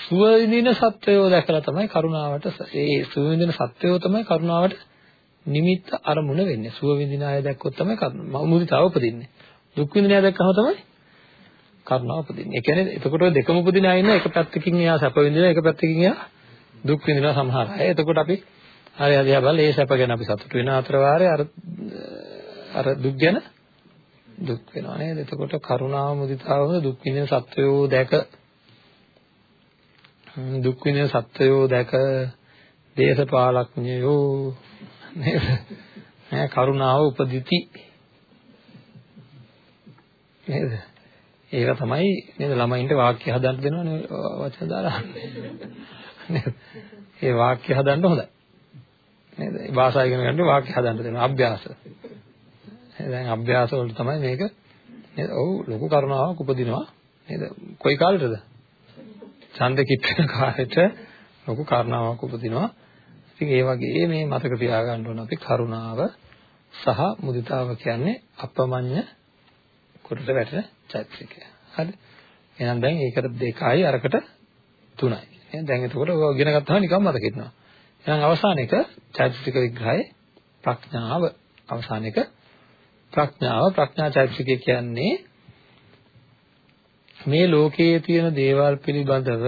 [SPEAKER 2] සුව විඳින සත්වයෝ දැකලා තමයි කරුණාවට ඒ සුව විඳින සත්වයෝ තමයි කරුණාවට නිමිත්ත අරමුණ වෙන්නේ. සුව විඳින අය දැක්කොත් තමයි මුදිතාව උපදින්නේ. දුක් විඳින අය දැක්කම තමයි කරුණාව උපදින්නේ. ඒ කියන්නේ එතකොට ඔය දෙකම උපදින අය ඉන්න එක පැත්තකින් එයා සැප විඳිනවා එක පැත්තකින් එයා දුක් විඳිනවා සමහර අය. එතකොට අපි හරි හරි බලලා ඒ සැප ගැන අපි සතුටු වෙන අතර වාරේ අර අර දුක් ගැන දුක් වෙනවා නේද? එතකොට කරුණාව මුදිතාව දුක් විඳින සත්වයෝ දැක දුක් විඳින සත්වයෝ දැක දේශපාලඥයෝ නේද? නෑ කරුණාව උපදිති නේද? ඒක තමයි නේද ළමයින්ට වාක්‍ය හදන්න දෙනවනේ වචන දාලා නේද? ඒ වාක්‍ය හදන්න හොඳයි. නේද? භාෂාව ඉගෙන ගන්න වාක්‍ය හදන්න දෙනවා අභ්‍යාස. දැන් අභ්‍යාස වලට තමයි මේක නේද? ඔව් ලොකු කරුණාවක් උපදිනවා නේද? කොයි කාලෙටද? ඡන්ද කිප්පෙන කාලෙට ලොකු කරුණාවක් උපදිනවා. ඉතින් ඒ වගේ මේ මතක තියාගන්න ඕන අපි කරුණාව සහ මුදිතාව කියන්නේ අපමඤ්ඤ කොටට වැටෙන චෛතසිකය. හරි. එහෙනම් දැන් ඒකට දෙකයි අරකට තුනයි. දැන් එතකොට ඔය ඉගෙන ගත්තාම නිකන් මතක හිටිනවා. එහෙනම් අවසාන එක චෛතසික විග්‍රහයේ ප්‍රඥාව අවසාන එක ප්‍රඥාව ප්‍රඥා චෛතසිකය කියන්නේ මේ ලෝකයේ තියෙන දේවල් පිළිබඳව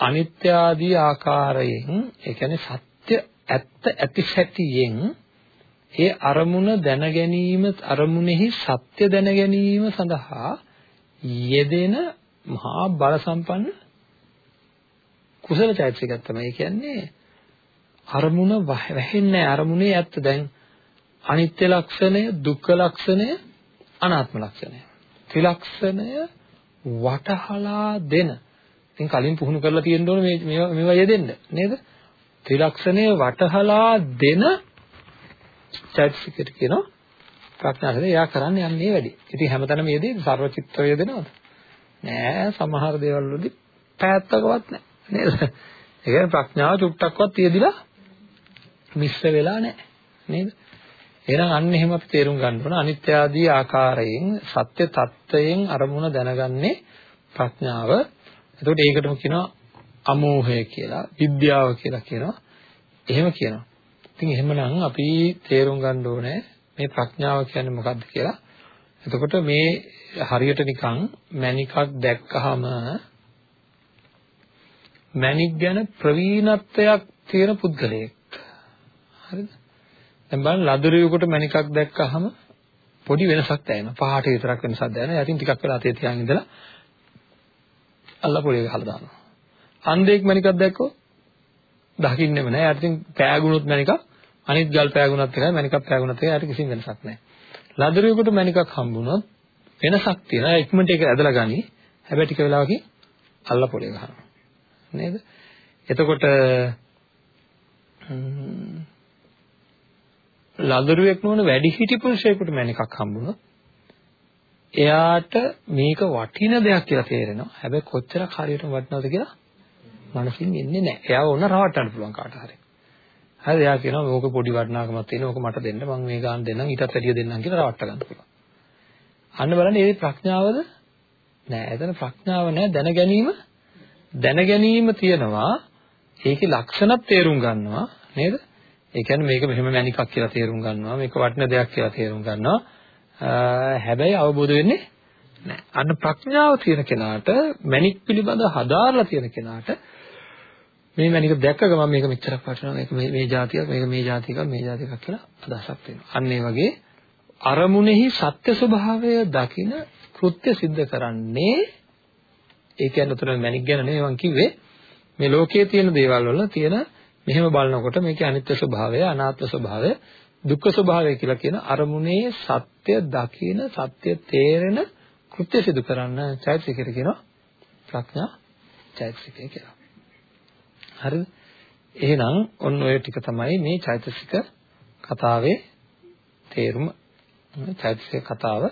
[SPEAKER 2] අනිත්‍ය ආදී ආකාරයෙන් ඒ කියන්නේ සත්‍ය ඇත්ත ඇති සැටියෙන් ඒ අරමුණ දැන ගැනීම අරමුණෙහි සත්‍ය දැන ගැනීම සඳහා යෙදෙන මහා බල සම්පන්න කුසල චෛතසිකයක් තමයි. ඒ කියන්නේ අරමුණ වැහෙන්නේ අරමුණේ ඇත්ත දැන් අනිත්‍ය ලක්ෂණය, දුක්ඛ ලක්ෂණය, අනාත්ම ලක්ෂණය. ත්‍රිලක්ෂණය වටහලා දෙන. ඉතින් කලින් පුහුණු කරලා තියෙන්න ඕනේ මේ මේවා යෙදෙන්න නේද? ත්‍රිලක්ෂණය වටහලා දෙන චෛතසිකයට කියනවා ප්‍රඥාසද එයා කරන්නේ යන්නේ වැඩි. ඉතින් හැමතැනම යෙදී සර්වචිත්තය යෙදෙනවද? නෑ සමහර දේවල් වලදී පැත්තකවත් නෑ නේද? ඒ කියන්නේ ප්‍රඥාව චුට්ටක්වත් යෙදිලා මිශ්‍ර වෙලා නෑ නේද? එහෙනම් අන්න එහෙම අපි තේරුම් ගන්න ඕන අනිත්‍ය ආදී ආකාරයෙන් සත්‍ය తත්වයෙන් අරමුණ දැනගන්නේ ප්‍රඥාව. එතකොට ඒකටම කියනවා අමෝහය කියලා, විද්‍යාව කියලා කියනවා. එහෙම කියනවා. ඉතින් එහෙමනම් අපි තේරුම් ගන්න ඕනේ මේ ප්‍රඥාව කියන්නේ මොකක්ද කියලා. එතකොට මේ හරියට නිකන් මණිකක් දැක්කහම මණික් ගැන ප්‍රවීණත්වයක් තියෙන පුද්ගලයෙක්. හරිද? දැන් බලන්න ලදරුවෙකුට මණිකක් දැක්කහම පොඩි වෙනසක් දැනෙනවා. පහට විතරක් වෙනසක් දැනෙනවා. යටින් ටිකක් වෙලා අතේ තියාගෙන ඉඳලා අල්ලා පොළේ ගහලා දානවා. අන්ධෙක් මණිකක් දැක්කොත් දකින්නෙම නෑ. යාට ඉතින් පෑගුණොත් මණිකක් අනිත් ගල් පෑගුණත් එකයි මණිකක් පෑගුණත් එකයි යාට කිසිම වෙනසක් නෑ. ලදරුවෙකුට මණිකක් හම්බුනොත් වෙනසක් තියෙනවා. ඉක්මනට ඒක ඇදලා ගනි. හැබැයි ටික වෙලාවකින් අල්ලා පොළේ ගහනවා. නේද? එතකොට ලදරුවෙක් නොවන වැඩිහිටි පුරුෂයෙකුට මැණිකක් හම්බුනොත් එයාට මේක වටින දෙයක් කියලා තේරෙනවා. හැබැයි කොච්චර හරියටම වටිනවද කියලා මනසින් එන්නේ නැහැ. එයාව ඕන රවට්ටන්න පුළුවන් කාට හරි. හරි එයා කියනවා මේක පොඩි වටිනාකමක් තියෙන ඕක මට දෙන්න මම මේ ගාන දෙන්නම් ඊටත් වැඩිය දෙන්නම් කියලා රවට්ට ගන්න පුළුවන්. අන්න බලන්න මේ ප්‍රඥාවද නෑ. එතන ප්‍රඥාව නෑ දැන ගැනීම දැන ගැනීම තියෙනවා. ඒකේ ලක්ෂණත් තේරුම් ගන්නවා නේද? ඒ කියන්නේ මේක මෙහෙම මැනිකක් කියලා තේරුම් ගන්නවා. මේක වටින දෙයක් කියලා තේරුම් ගන්නවා. හැබැයි අවබෝධ වෙන්නේ නැහැ. අන්න ප්‍රඥාව තියෙන කෙනාට මැනික් පිළිබඳ හදාarලා තියෙන කෙනාට මේ මැනික දැක්ක ගමන් මේක මෙච්චරක් වටිනවා. මේක මේ මේ જાතියක් මේක මේ જાතියක් මේ જાතියක් කියලා අදහසක් වෙනවා. අන්න ඒ වගේ අරමුණෙහි සත්‍ය ස්වභාවය දකින කෘත්‍ය સિદ્ધ කරන්නේ ඒ කියන්නේ උතන මැනික් ගැන නෙවෙයි මම කිව්වේ. මේ ලෝකයේ තියෙන දේවල් වල තියෙන මෙහෙම බලනකොට මේකේ අනිත්‍ය ස්වභාවය අනාත්ම ස්වභාවය දුක්ඛ ස්වභාවය කියලා කියන අරමුණේ සත්‍ය දකින සත්‍ය තේරෙන කෘත්‍ය සිදු කරන්න චෛතසිකය කියනවා ප්‍රඥා චෛතසිකය කියලා. හරිද? එහෙනම් ඔන්න ඔය ටික තමයි මේ චෛතසික කතාවේ තේරුම. චෛතසික කතාව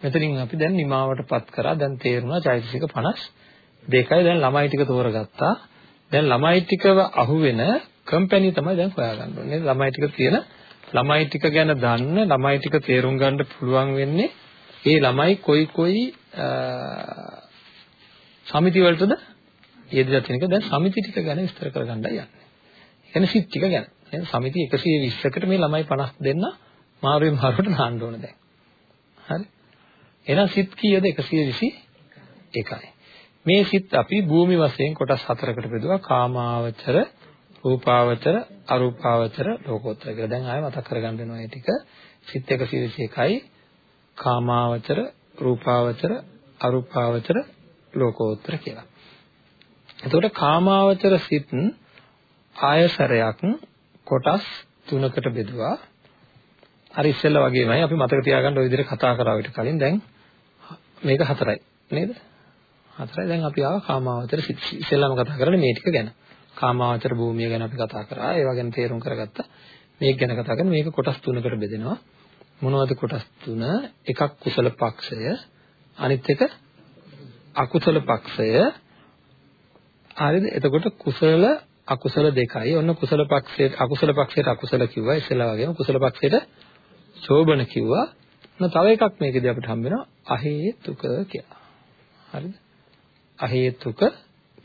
[SPEAKER 2] මෙතනින් අපි දැන් නිමාවටපත් කරා. දැන් තේරුණා චෛතසික 52යි දැන් ළමයි ටික තෝරගත්තා. දැන් ළමයි ටිකව අහුවෙන කම්පැනි තමයි දැන් හොයාගන්න ඕනේ. ළමයි ටික තියෙන ළමයි ටික ගැන දන්න ළමයි ටික තේරුම් ගන්න පුළුවන් වෙන්නේ ඒ ළමයි කොයි කොයි සමිති වලටද යෙදලා තියෙනක දැන් සමිති ටික ගැන විස්තර කරගන්නයි යන්නේ. ඒ කියන්නේ සිත් ටික ගැන. දැන් සමිති 120කට මේ ළමයි 50 දෙන්න මාරුවේ මාරුවට නාන්න ඕන දැන්. හරි. එහෙනම් සිත් කීයද 121යි. මේ සිත් අපි භූමි වශයෙන් කොටස් හතරකට බෙදුවා කාමාවචර රූපාවචර අරූපාවචර ලෝකෝත්තර කියලා. දැන් ආයෙ මතක් කරගන්න වෙනවා මේ ටික. සිත් 121යි කාමාවචර රූපාවචර අරූපාවචර ලෝකෝත්තර කියලා. එතකොට කාමාවචර සිත් ආයසරයක් කොටස් තුනකට බෙදුවා. අර ඉස්සෙල්ලා වගේමයි අපි මතක තියාගන්න ওই විදිහට කතා කරා විතර කලින් දැන් මේක හතරයි නේද? හතරයි දැන් අපි ආව කාමාවචර සිත් ඉස්සෙල්ලාම කතා කරන්නේ මේ ටික ගැන. කාමාවචර භූමිය ගැන අපි කතා කරා. ඒවා ගැන තේරුම් කරගත්තා. මේක ගැන කතා කරන මේක කොටස් තුනකට බෙදෙනවා. මොනවද කොටස් තුන? එකක් කුසල පක්ෂය, අනිත් එක අකුසල පක්ෂය. හරිද? එතකොට කුසල අකුසල දෙකයි. ඔන්න කුසල පක්ෂයට අකුසල පක්ෂයට අකුසල කිව්වා. ඉස්සෙල්ලා වගේම කුසල පක්ෂයට ශෝබන කිව්වා. ඔන්න තව එකක් මේකදී අපිට හම්බ වෙනවා අහේතුක කියලා. හරිද? අහේතුක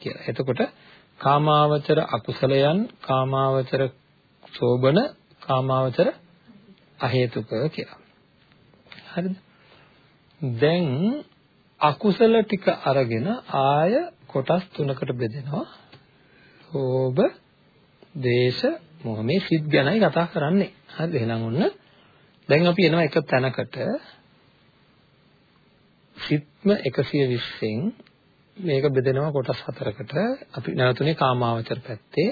[SPEAKER 2] කියලා. එතකොට කාමාවචර අකුසලයන් කාමාවචර සෝබන කාමාවචර අහේතුක කියලා. හරිද? දැන් අකුසල ටික අරගෙන ආය කොටස් තුනකට බෙදෙනවා. ලෝභ, දේශ, මොහ මේ සිත් ගැනයි කතා කරන්නේ. හරිද? එහෙනම් ඔන්න දැන් අපි එනවා එක තැනකට සිත්ම 120න් මේක බෙදෙනවා කොටස් හතරකට. අපි නැවතුනේ කාමාවචර පැත්තේ.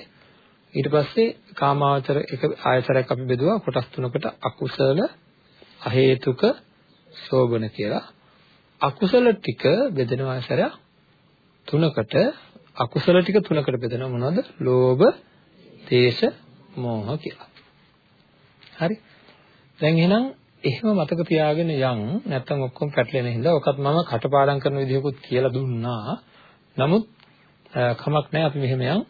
[SPEAKER 2] ඊට පස්සේ කාමාවචර එක ආයතරයක් අපි බෙදුවා කොටස් තුනකට අකුසල, අහේතුක, සෝබන කියලා. අකුසල ටික බෙදෙනවා ආයතරයක් තුනකට අකුසල ටික තුනකට බෙදෙනවා මොනවද? ලෝභ, දේශ, මෝහ කියලා. හරි. දැන් එහෙනම් එහෙම මතක තියාගෙන යන් නැත්තම් ඔක්කොම පැටලෙන හින්දා ඔකත් මම කටපාඩම් කරන විදිහකුත් කියලා දුන්නා. නමුත් කමක් නැහැ අපි මෙහෙම යන්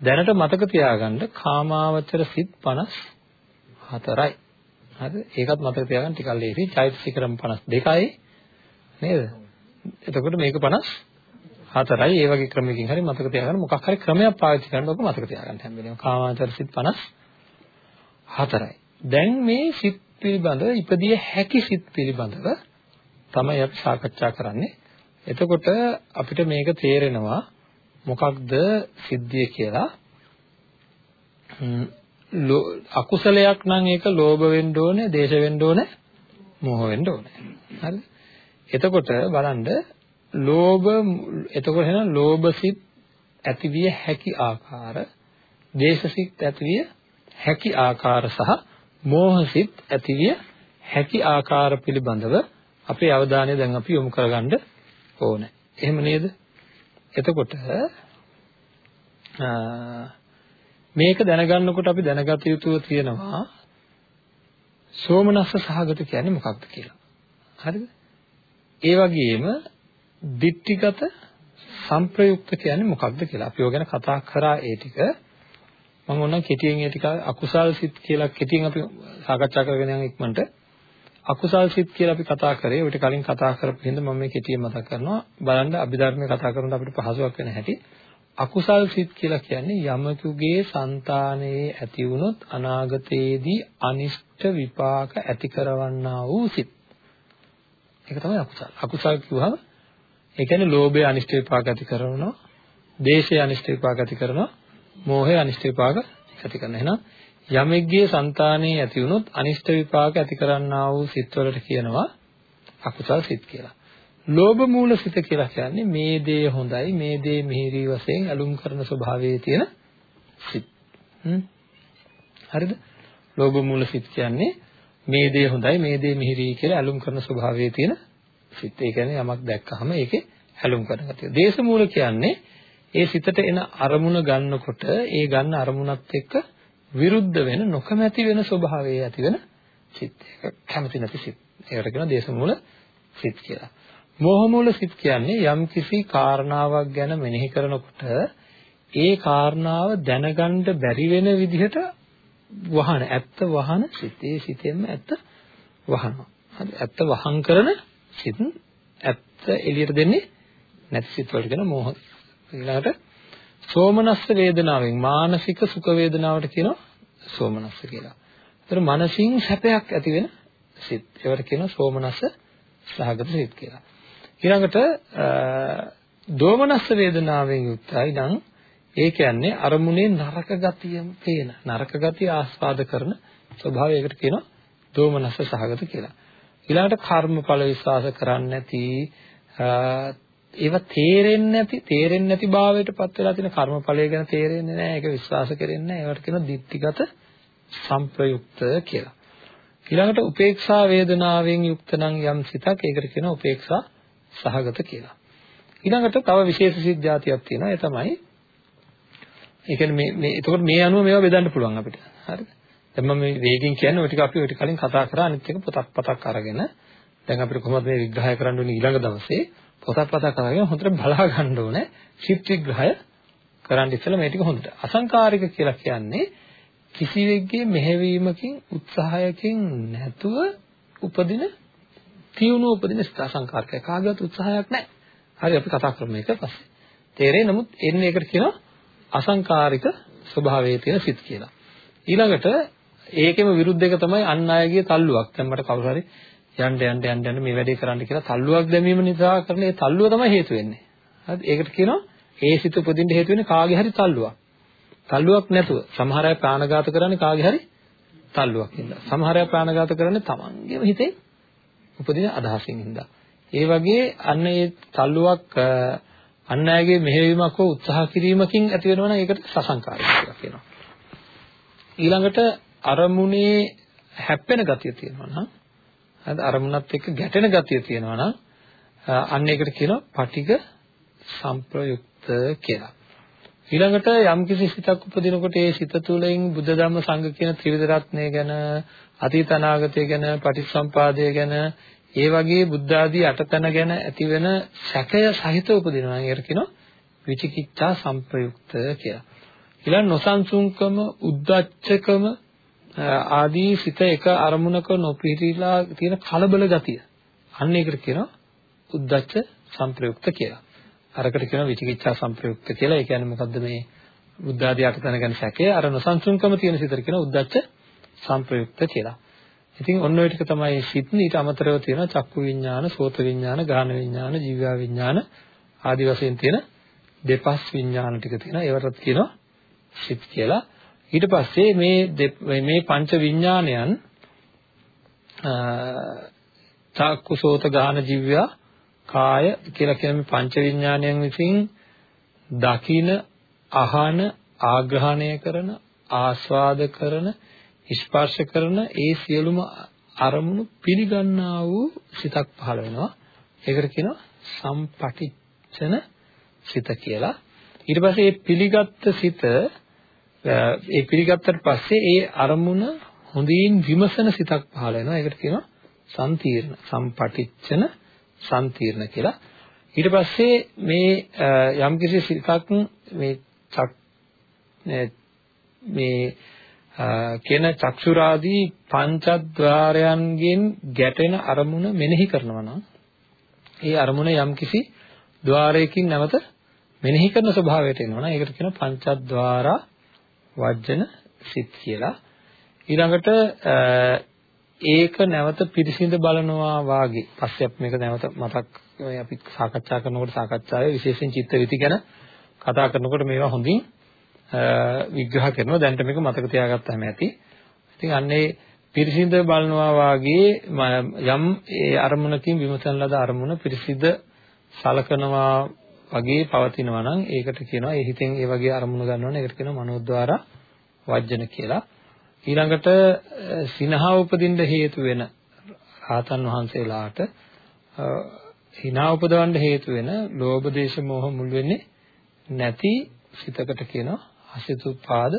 [SPEAKER 2] දැනට මතක තියාගන්න කාමාවචර සිත් 54යි. හරිද? ඒකත් මතක තියාගන්න ටිකක් ලේසි. චෛතසිකරම් 52යි. නේද? එතකොට මේක 54යි. ඒ වගේ ක්‍රමයකින් හරි මතක තියාගන්න මොකක් හරි ක්‍රමයක් පාවිච්චි කරනකොට මතක තියාගන්න හැම වෙලේම කාමාවචර සිත් 54යි. දැන් මේ සිත් පිළිබඳව ඉපදිය හැකි සිත් පිළිබඳව තමයි අපි සාකච්ඡා කරන්නේ. එතකොට අපිට මේක තේරෙනවා මොකක්ද සිද්ධිය කියලා. අකුසලයක් නම් ඒක ලෝභ වෙන්න ඕනේ, දේශ වෙන්න ඕනේ, මෝහ වෙන්න ඕනේ. හරිද? එතකොට බලන්න ලෝභ එතකොට එහෙනම් ලෝභ සිත් ඇතිවිය හැකි ආකාර, දේශ සිත් ඇතිවිය හැකි ආකාර සහ මෝහසිත ඇතිවිය හැකි ආකාර පිළිබඳව අපේ අවධානය දැන් අපි යොමු කරගන්න ඕනේ. එහෙම නේද? එතකොට මේක දැනගන්නකොට අපි දැනගත යුතුව තියෙනවා සෝමනස්ස සහගත කියන්නේ මොකක්ද කියලා. හරිද? ඒ වගේම දිට්ඨිගත සංප්‍රයුක්ත කියන්නේ මොකක්ද කියලා. අපි ඔය ගැන කතා කරා ඒ ටික. මම ඕනනම් කෙටියෙන් ඒ ටික අකුසල් සිත් කියලා කෙටියෙන් අපි සාකච්ඡා කරගෙන යන ඉක්මනට අකුසල් සිත් කියලා අපි කතා කරේ. ඔයිට කලින් කතා කරපු හින්දා මම මේ කෙටියෙන් මතක් කරනවා. බලන්න අභිධර්මයේ කතා කරනකොට අපිට පහසුවක් වෙන හැටි. අකුසල් සිත් කියලා කියන්නේ යමකුගේ సంతානයේ ඇති වුණොත් අනාගතයේදී අනිෂ්ට විපාක ඇති කරවන්නා වූ සිත්. ඒක තමයි අකුසල්. අකුසල් කිව්වහම ඒ කියන්නේ ලෝභය අනිෂ්ට විපාක ඇති කරනවා, දේශය අනිෂ්ට විපාක ඇති කරනවා, මෝහය අනිෂ්ට විපාක ඇති කරනවා. එහෙනම් යමෙක්ගේ సంతානයේ ඇති වුණොත් අනිෂ්ට විපාක ඇති කරන්නා වූ සිත් වලට කියනවා අකුසල් සිත් කියලා. ලෝභ මූල සිත කියලා කියන්නේ මේ දේ හොඳයි මේ දේ මිහිරි වශයෙන් ඇලුම් කරන ස්වභාවයේ තියෙන සිත්. හරිද? ලෝභ මූල සිත් කියන්නේ මේ දේ හොඳයි මේ දේ මිහිරි කියලා ඇලුම් කරන ස්වභාවයේ තියෙන සිත්. ඒ කියන්නේ යමක් දැක්කහම ඒකේ ඇලුම් කරන ගතිය. දේශ මූල කියන්නේ ඒ සිතට එන අරමුණ ගන්නකොට ඒ ගන්න අරමුණත් එක්ක විරුද්ධ වෙන නොකමැති වෙන ස්වභාවයේ ඇති වෙන සිත්. ඒක කැමති නැති සිත්. ඒකට කියනවා දේශ මූල සිත් කියලා. මෝහ මූල සිත් කියන්නේ යම් කිසි කාරණාවක් ගැන මෙනෙහි කරනකොට ඒ කාරණාව දැනගන්න බැරි වෙන විදිහට වහන ඇත්ත වහන සිත් ඒ සිතෙන්ම ඇත්ත වහනවා හරි ඇත්ත වහං කරන සිත් ඇත්ත එළියට දෙන්නේ නැති සිත් වලට කියන මෝහ ඊළඟට සෝමනස්ස වේදනාවෙන් මානසික සුඛ වේදනාවට කියනවා සෝමනස්ස කියලා. ඒතර මනසින් සැපයක් ඇති වෙන සිත්. ඒවට කියනවා සෝමනස්ස සහගත සිත් කියලා. ඊළඟට දෝමනස්ස වේදනාවෙන් යුක්තයි නම් ඒ කියන්නේ අරමුණේ නරක ගතියම පේන නරක ගතිය ආස්වාද කරන ස්වභාවයකට කියනවා දෝමනස්ස සහගත කියලා. ඊළඟට කර්මඵල විශ්වාස කරන්නේ නැති ඒව තේරෙන්නේ නැති තේරෙන්නේ නැති භාවයට පත් වෙලා තියෙන කර්මඵලය ගැන තේරෙන්නේ නැහැ ඒක විශ්වාස කරන්නේ නැහැ ඒවට කියනවා ditthිගත සංප්‍රයුක්ත කියලා. ඊළඟට උපේක්ෂා වේදනාවෙන් යුක්ත නම් යම් සිතක් ඒකට කියනවා උපේක්ෂා සහගත කියලා. ඊළඟට තව විශේෂ සිත් જાතියක් තියෙනවා. ඒ තමයි ඒ කියන්නේ මේ මේ එතකොට මේ අනුව මේවා බෙදන්න පුළුවන් අපිට. හරිද? දැන් මම මේ වේගින් කියන්නේ ඔය ටික අපි ඔය ටික කලින් කතා කරා අනිත් එක පොතක් පතක් අරගෙන දැන් අපිට කොහොමද මේ විග්‍රහය කරන්න ඕනේ ඊළඟ දවසේ පොතක් පතක් අරගෙන හොඳට බලා ගන්න ඕනේ චිත් විග්‍රහය කරන්න ඉස්සෙල්ලා මේ ටික හොඳට අසංකාරික කියලා කියන්නේ කිසිවෙක්ගේ මෙහෙවීමකින් උත්සාහයකින් නැතුව උපදින තියුණු උපදින සංකාරකය කාගේවත් උත්සාහයක් නැහැ. හරි අපි කතා කරමු මේක පස්සේ. තේරෙයි නමුත් එන්නේ ඒකට කියනවා අසංකාරික ස්වභාවයේ තියෙන සිත් කියලා. ඊළඟට ඒකෙම විරුද්ධ එක තමයි අන් අයගේ තල්ලුවක්. දැන් මට කවුරු හරි යන්න යන්න යන්න යන්න මේ වැඩේ කරන්න කියලා තල්ලුවක් දැමීම නිසා කරන ඒ තල්ලුව තමයි හේතු වෙන්නේ. හරිද? ඒකට කියනවා ඒ සිත උපදින්න හේතු වෙන්නේ කාගේ හරි තල්ලුවක්. තල්ලුවක් නැතුව සමහර අය ප්‍රාණඝාත කරන්නේ කාගේ හරි තල්ලුවක් හින්දා. සමහර අය ප්‍රාණඝාත කරන්නේ තමන්ගේම හිතේ උපදින අදහසින් හින්දා. ඒ වගේ අන්න ඒ තල්ලුවක් අන් අයගේ මෙහෙයවීමක් හෝ උත්සාහ කිරීමකින් ඇති වෙනවා නම් ඒකට සසංකාරය කියලා කියනවා. ඊළඟට අරමුණේ හැප්පෙන ගතිය තියෙනවා නම් හරිද අරමුණත් එක්ක ගැටෙන ගතිය තියෙනවා නම් අන්න ඒකට කියනවා පටිඝ සම්ප්‍රයුක්ත කියලා. ඊළඟට යම්කිසි සිතක් උපදිනකොට ඒ සිත තුළින් බුද්ධ ධම්ම සංඝ කියන ත්‍රිවිධ රත්නය ගැන අතීත අනාගතය ගැන පටිච්චසම්පාදය ගැන ඒ වගේ බුද්ධ ආදී අටතන ගැන ඇතිවෙන සැකය සහිත උපදිනවා. ඒකට කියනවා විචිකිච්ඡා සංප්‍රයුක්ත කියලා. ඊළඟ නොසන්සුන්කම, උද්දච්චකම ආදී සිත එක අරමුණක නොපිරිලා තියෙන කලබල ගතිය. අන්න ඒකට කියනවා උද්දච්ච සංප්‍රයුක්ත කියලා. අරකට කියනවා විචිකිච්ඡා සංප්‍රයුක්ත කියලා. ඒ කියන්නේ මොකද්ද මේ බුද්ධ ආදී අටතන ගැන සැකය අර නොසන්සුන්කම තියෙන සිතට කියනවා උද්දච්ච සංප්‍රයුක්ත කියලා. ඉතින් ඔන්න ඔය ටික තමයි සිත් ඊට අමතරව තියෙනවා චක්කු විඥාන, සෝත විඥාන, ගාන විඥාන, ජීව විඥාන ආදී වශයෙන් තියෙන දෙපස් විඥාන ටික තියෙනවා. ඒවටත් කියනවා සිත් කියලා. ඊට පස්සේ මේ මේ පංච විඥානයන් චක්කු සෝත ගාන ජීවයා කාය කියලා කියන මේ පංච විඥානයන් විසින් දකින අහන ආග්‍රහණය කරන ආස්වාද කරන ස්පර්ශ කරන ඒ සියලුම අරමුණු පිළිගන්නා වූ සිතක් පහළ වෙනවා. ඒකට කියනවා සම්පටිච්ඡන සිත කියලා. ඊට පස්සේ මේ පිළිගත් සිත ඒ පිළිගත්තට පස්සේ ඒ අරමුණ හොඳින් විමසන සිතක් පහළ වෙනවා. ඒකට කියනවා සම්තිර්ණ, සම්පටිච්ඡන සම්තිර්ණ කියලා. ඊට පස්සේ මේ යම්කිසි සිතක් මේ චක් මේ කියන චක්ෂුරාදී පංචද්වාරයන්ගෙන් ගැටෙන අරමුණ මෙනෙහි කරනවා නම් ඒ අරමුණ යම්කිසි ద్వාරයකින් නැවත මෙනෙහි කරන ස්වභාවයට එනවා නම් ඒකට කියනවා පංචද්වාරා වජ්ජන සිත් කියලා. ඊළඟට ඒක නැවත පිරිසිඳ බලනවා වාගේ. පස්සේ අපි මේක නැවත මතක් අපි සාකච්ඡා කරනකොට සාකච්ඡාවේ විශේෂයෙන් චිත්ත විති ගැන කතා කරනකොට මේවා හොඳින් විග්‍රහ කරනවා. දැනට මේක මතක තියාගත්තාම ඇති. ඉතින් අන්නේ පිරිසිඳ බලනවා වාගේ යම් ඒ අරමුණකින් විමසන ලද අරමුණ පිරිසිඳ සලකනවා වගේ පවතිනවා නම් ඒකට කියනවා ඒ හිතෙන් ඒ වගේ අරමුණු ගන්නවනේ ඒකට කියනවා මනෝද්වාර වජ්ජන කියලා. ඊළඟට සිනහව උපදින්න හේතු වෙන රාතන් වහන්සේලාට හිනා උපදවන්න හේතු වෙන ලෝභ දේශ මොහ මුල් වෙන්නේ නැති සිතකට කියනවා අසිතුපාද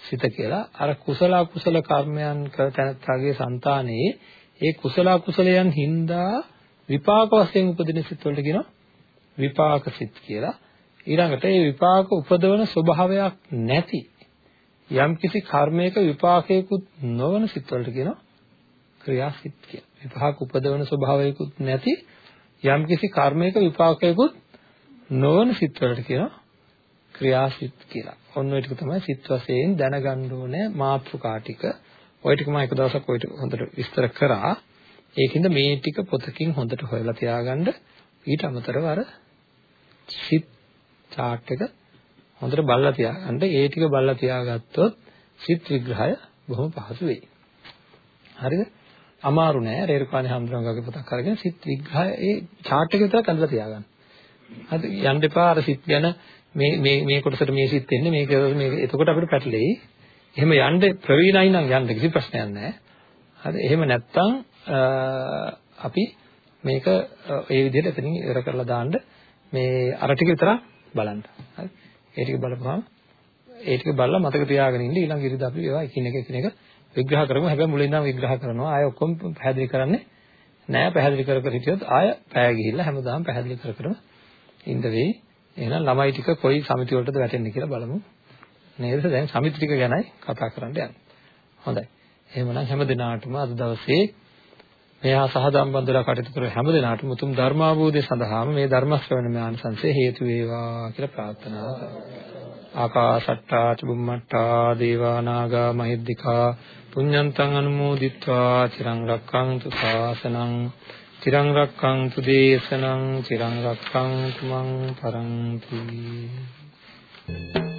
[SPEAKER 2] සිත කියලා. අර කුසල අකුසල කර්මයන් කර තැනත්තාගේ సంతානයේ ඒ කුසල අකුසලයන් හින්දා විපාක වශයෙන් උපදින සිත් වලට කියනවා විපාක සිත් කියලා. ඊළඟට ඒ විපාක උපදවන ස්වභාවයක් නැති යම්කිසි කර්මයක විපාකයකුත් නොවන සිත් වලට කියනවා ක්‍රියාසිත කියලා. විපාක උපදවන ස්වභාවයකුත් නැති යම්කිසි කර්මයක විපාකයකුත් නොවන සිත් වලට කියනවා ක්‍රියාසිත කියලා. ඔන්න ඔය ටික තමයි සිත් වශයෙන් දැනගන්න ඕනේ මාත්‍රිකා ටික. ඔය ටික මම එක දවසක් ඔය ටික හොඳට විස්තර කරා. ඒකින්ද මේ ටික පොතකින් හොඳට හොයලා තියාගන්න ඊට අමතරව අර සිත් chart එක හොඳට බලලා තියාගන්න. ඒ ටික බලලා තියාගත්තොත් සිත් විග්‍රහය බොහොම පහසු වෙයි. හරිද? අමාරු නෑ. රේරුකාණේ හම්දුරංගගේ පොතක් අරගෙන සිත් විග්‍රහය ඒ chart එක විතරක් අඳලා තියාගන්න. හරි යන්න එපා අර සිත් ගැන මේ මේ මේ කොටසට මේ සිත් එන්නේ මේක මේක එතකොට අපිට පැටලෙයි. එහෙම යන්න ප්‍රවීණයි නම් යන්න කිසි ප්‍රශ්නයක් නැහැ. හරි එහෙම නැත්තම් අපි මේක ඒ විදිහට එතනින් ඉවර කරලා දාන්න මේ අර ටික විතරක් බලන්න. හරි. ඒ ටික බලපුවාම ඒ ටික බලලා මතක තියාගෙන ඉන්න ඊළඟ ඉරිදා අපි ඒවා එකින් එක එකින් එක විග්‍රහ කරමු. හැබැයි මුලින් ඉඳන් විග්‍රහ කරනවා. ආය ඔක්කොම පැහැදිලි කරන්නේ නෑ. පැහැදිලි කර කර හිටියොත් ආය පැය ගිහිල්ලා හැමදාම පැහැදිලි කර කරම ඉඳ වෙයි. එහෙනම් ළමයි ටික කොයි සමිති වලටද වැටෙන්නේ කියලා බලමු. නේද? දැන් සමිති ටික ගැනයි කතා කරන්න යන්නේ. හොඳයි. එහෙමනම් හැම දිනාටම අද දවසේ මෙහා සහදම් බඳලා කටයුතු කර හැම දිනාටම උතුම් ධර්මාභෝධය සඳහාම මේ ධර්ම ශ්‍රවණ ඥානසංසය හේතු වේවා කියලා ප්‍රාර්ථනා කරනවා. ආකාශට්ටා චුම්මට්ටා දේවා නාග මහිද්దికා පුඤ්ඤන්තං අනුමෝදිත්වා චිරං රක්ඛන්තු ශාසනං චිරං රක්ඛන්තු දේශනං චිරං රක්ඛන්තු මං පරන්ති Thank you.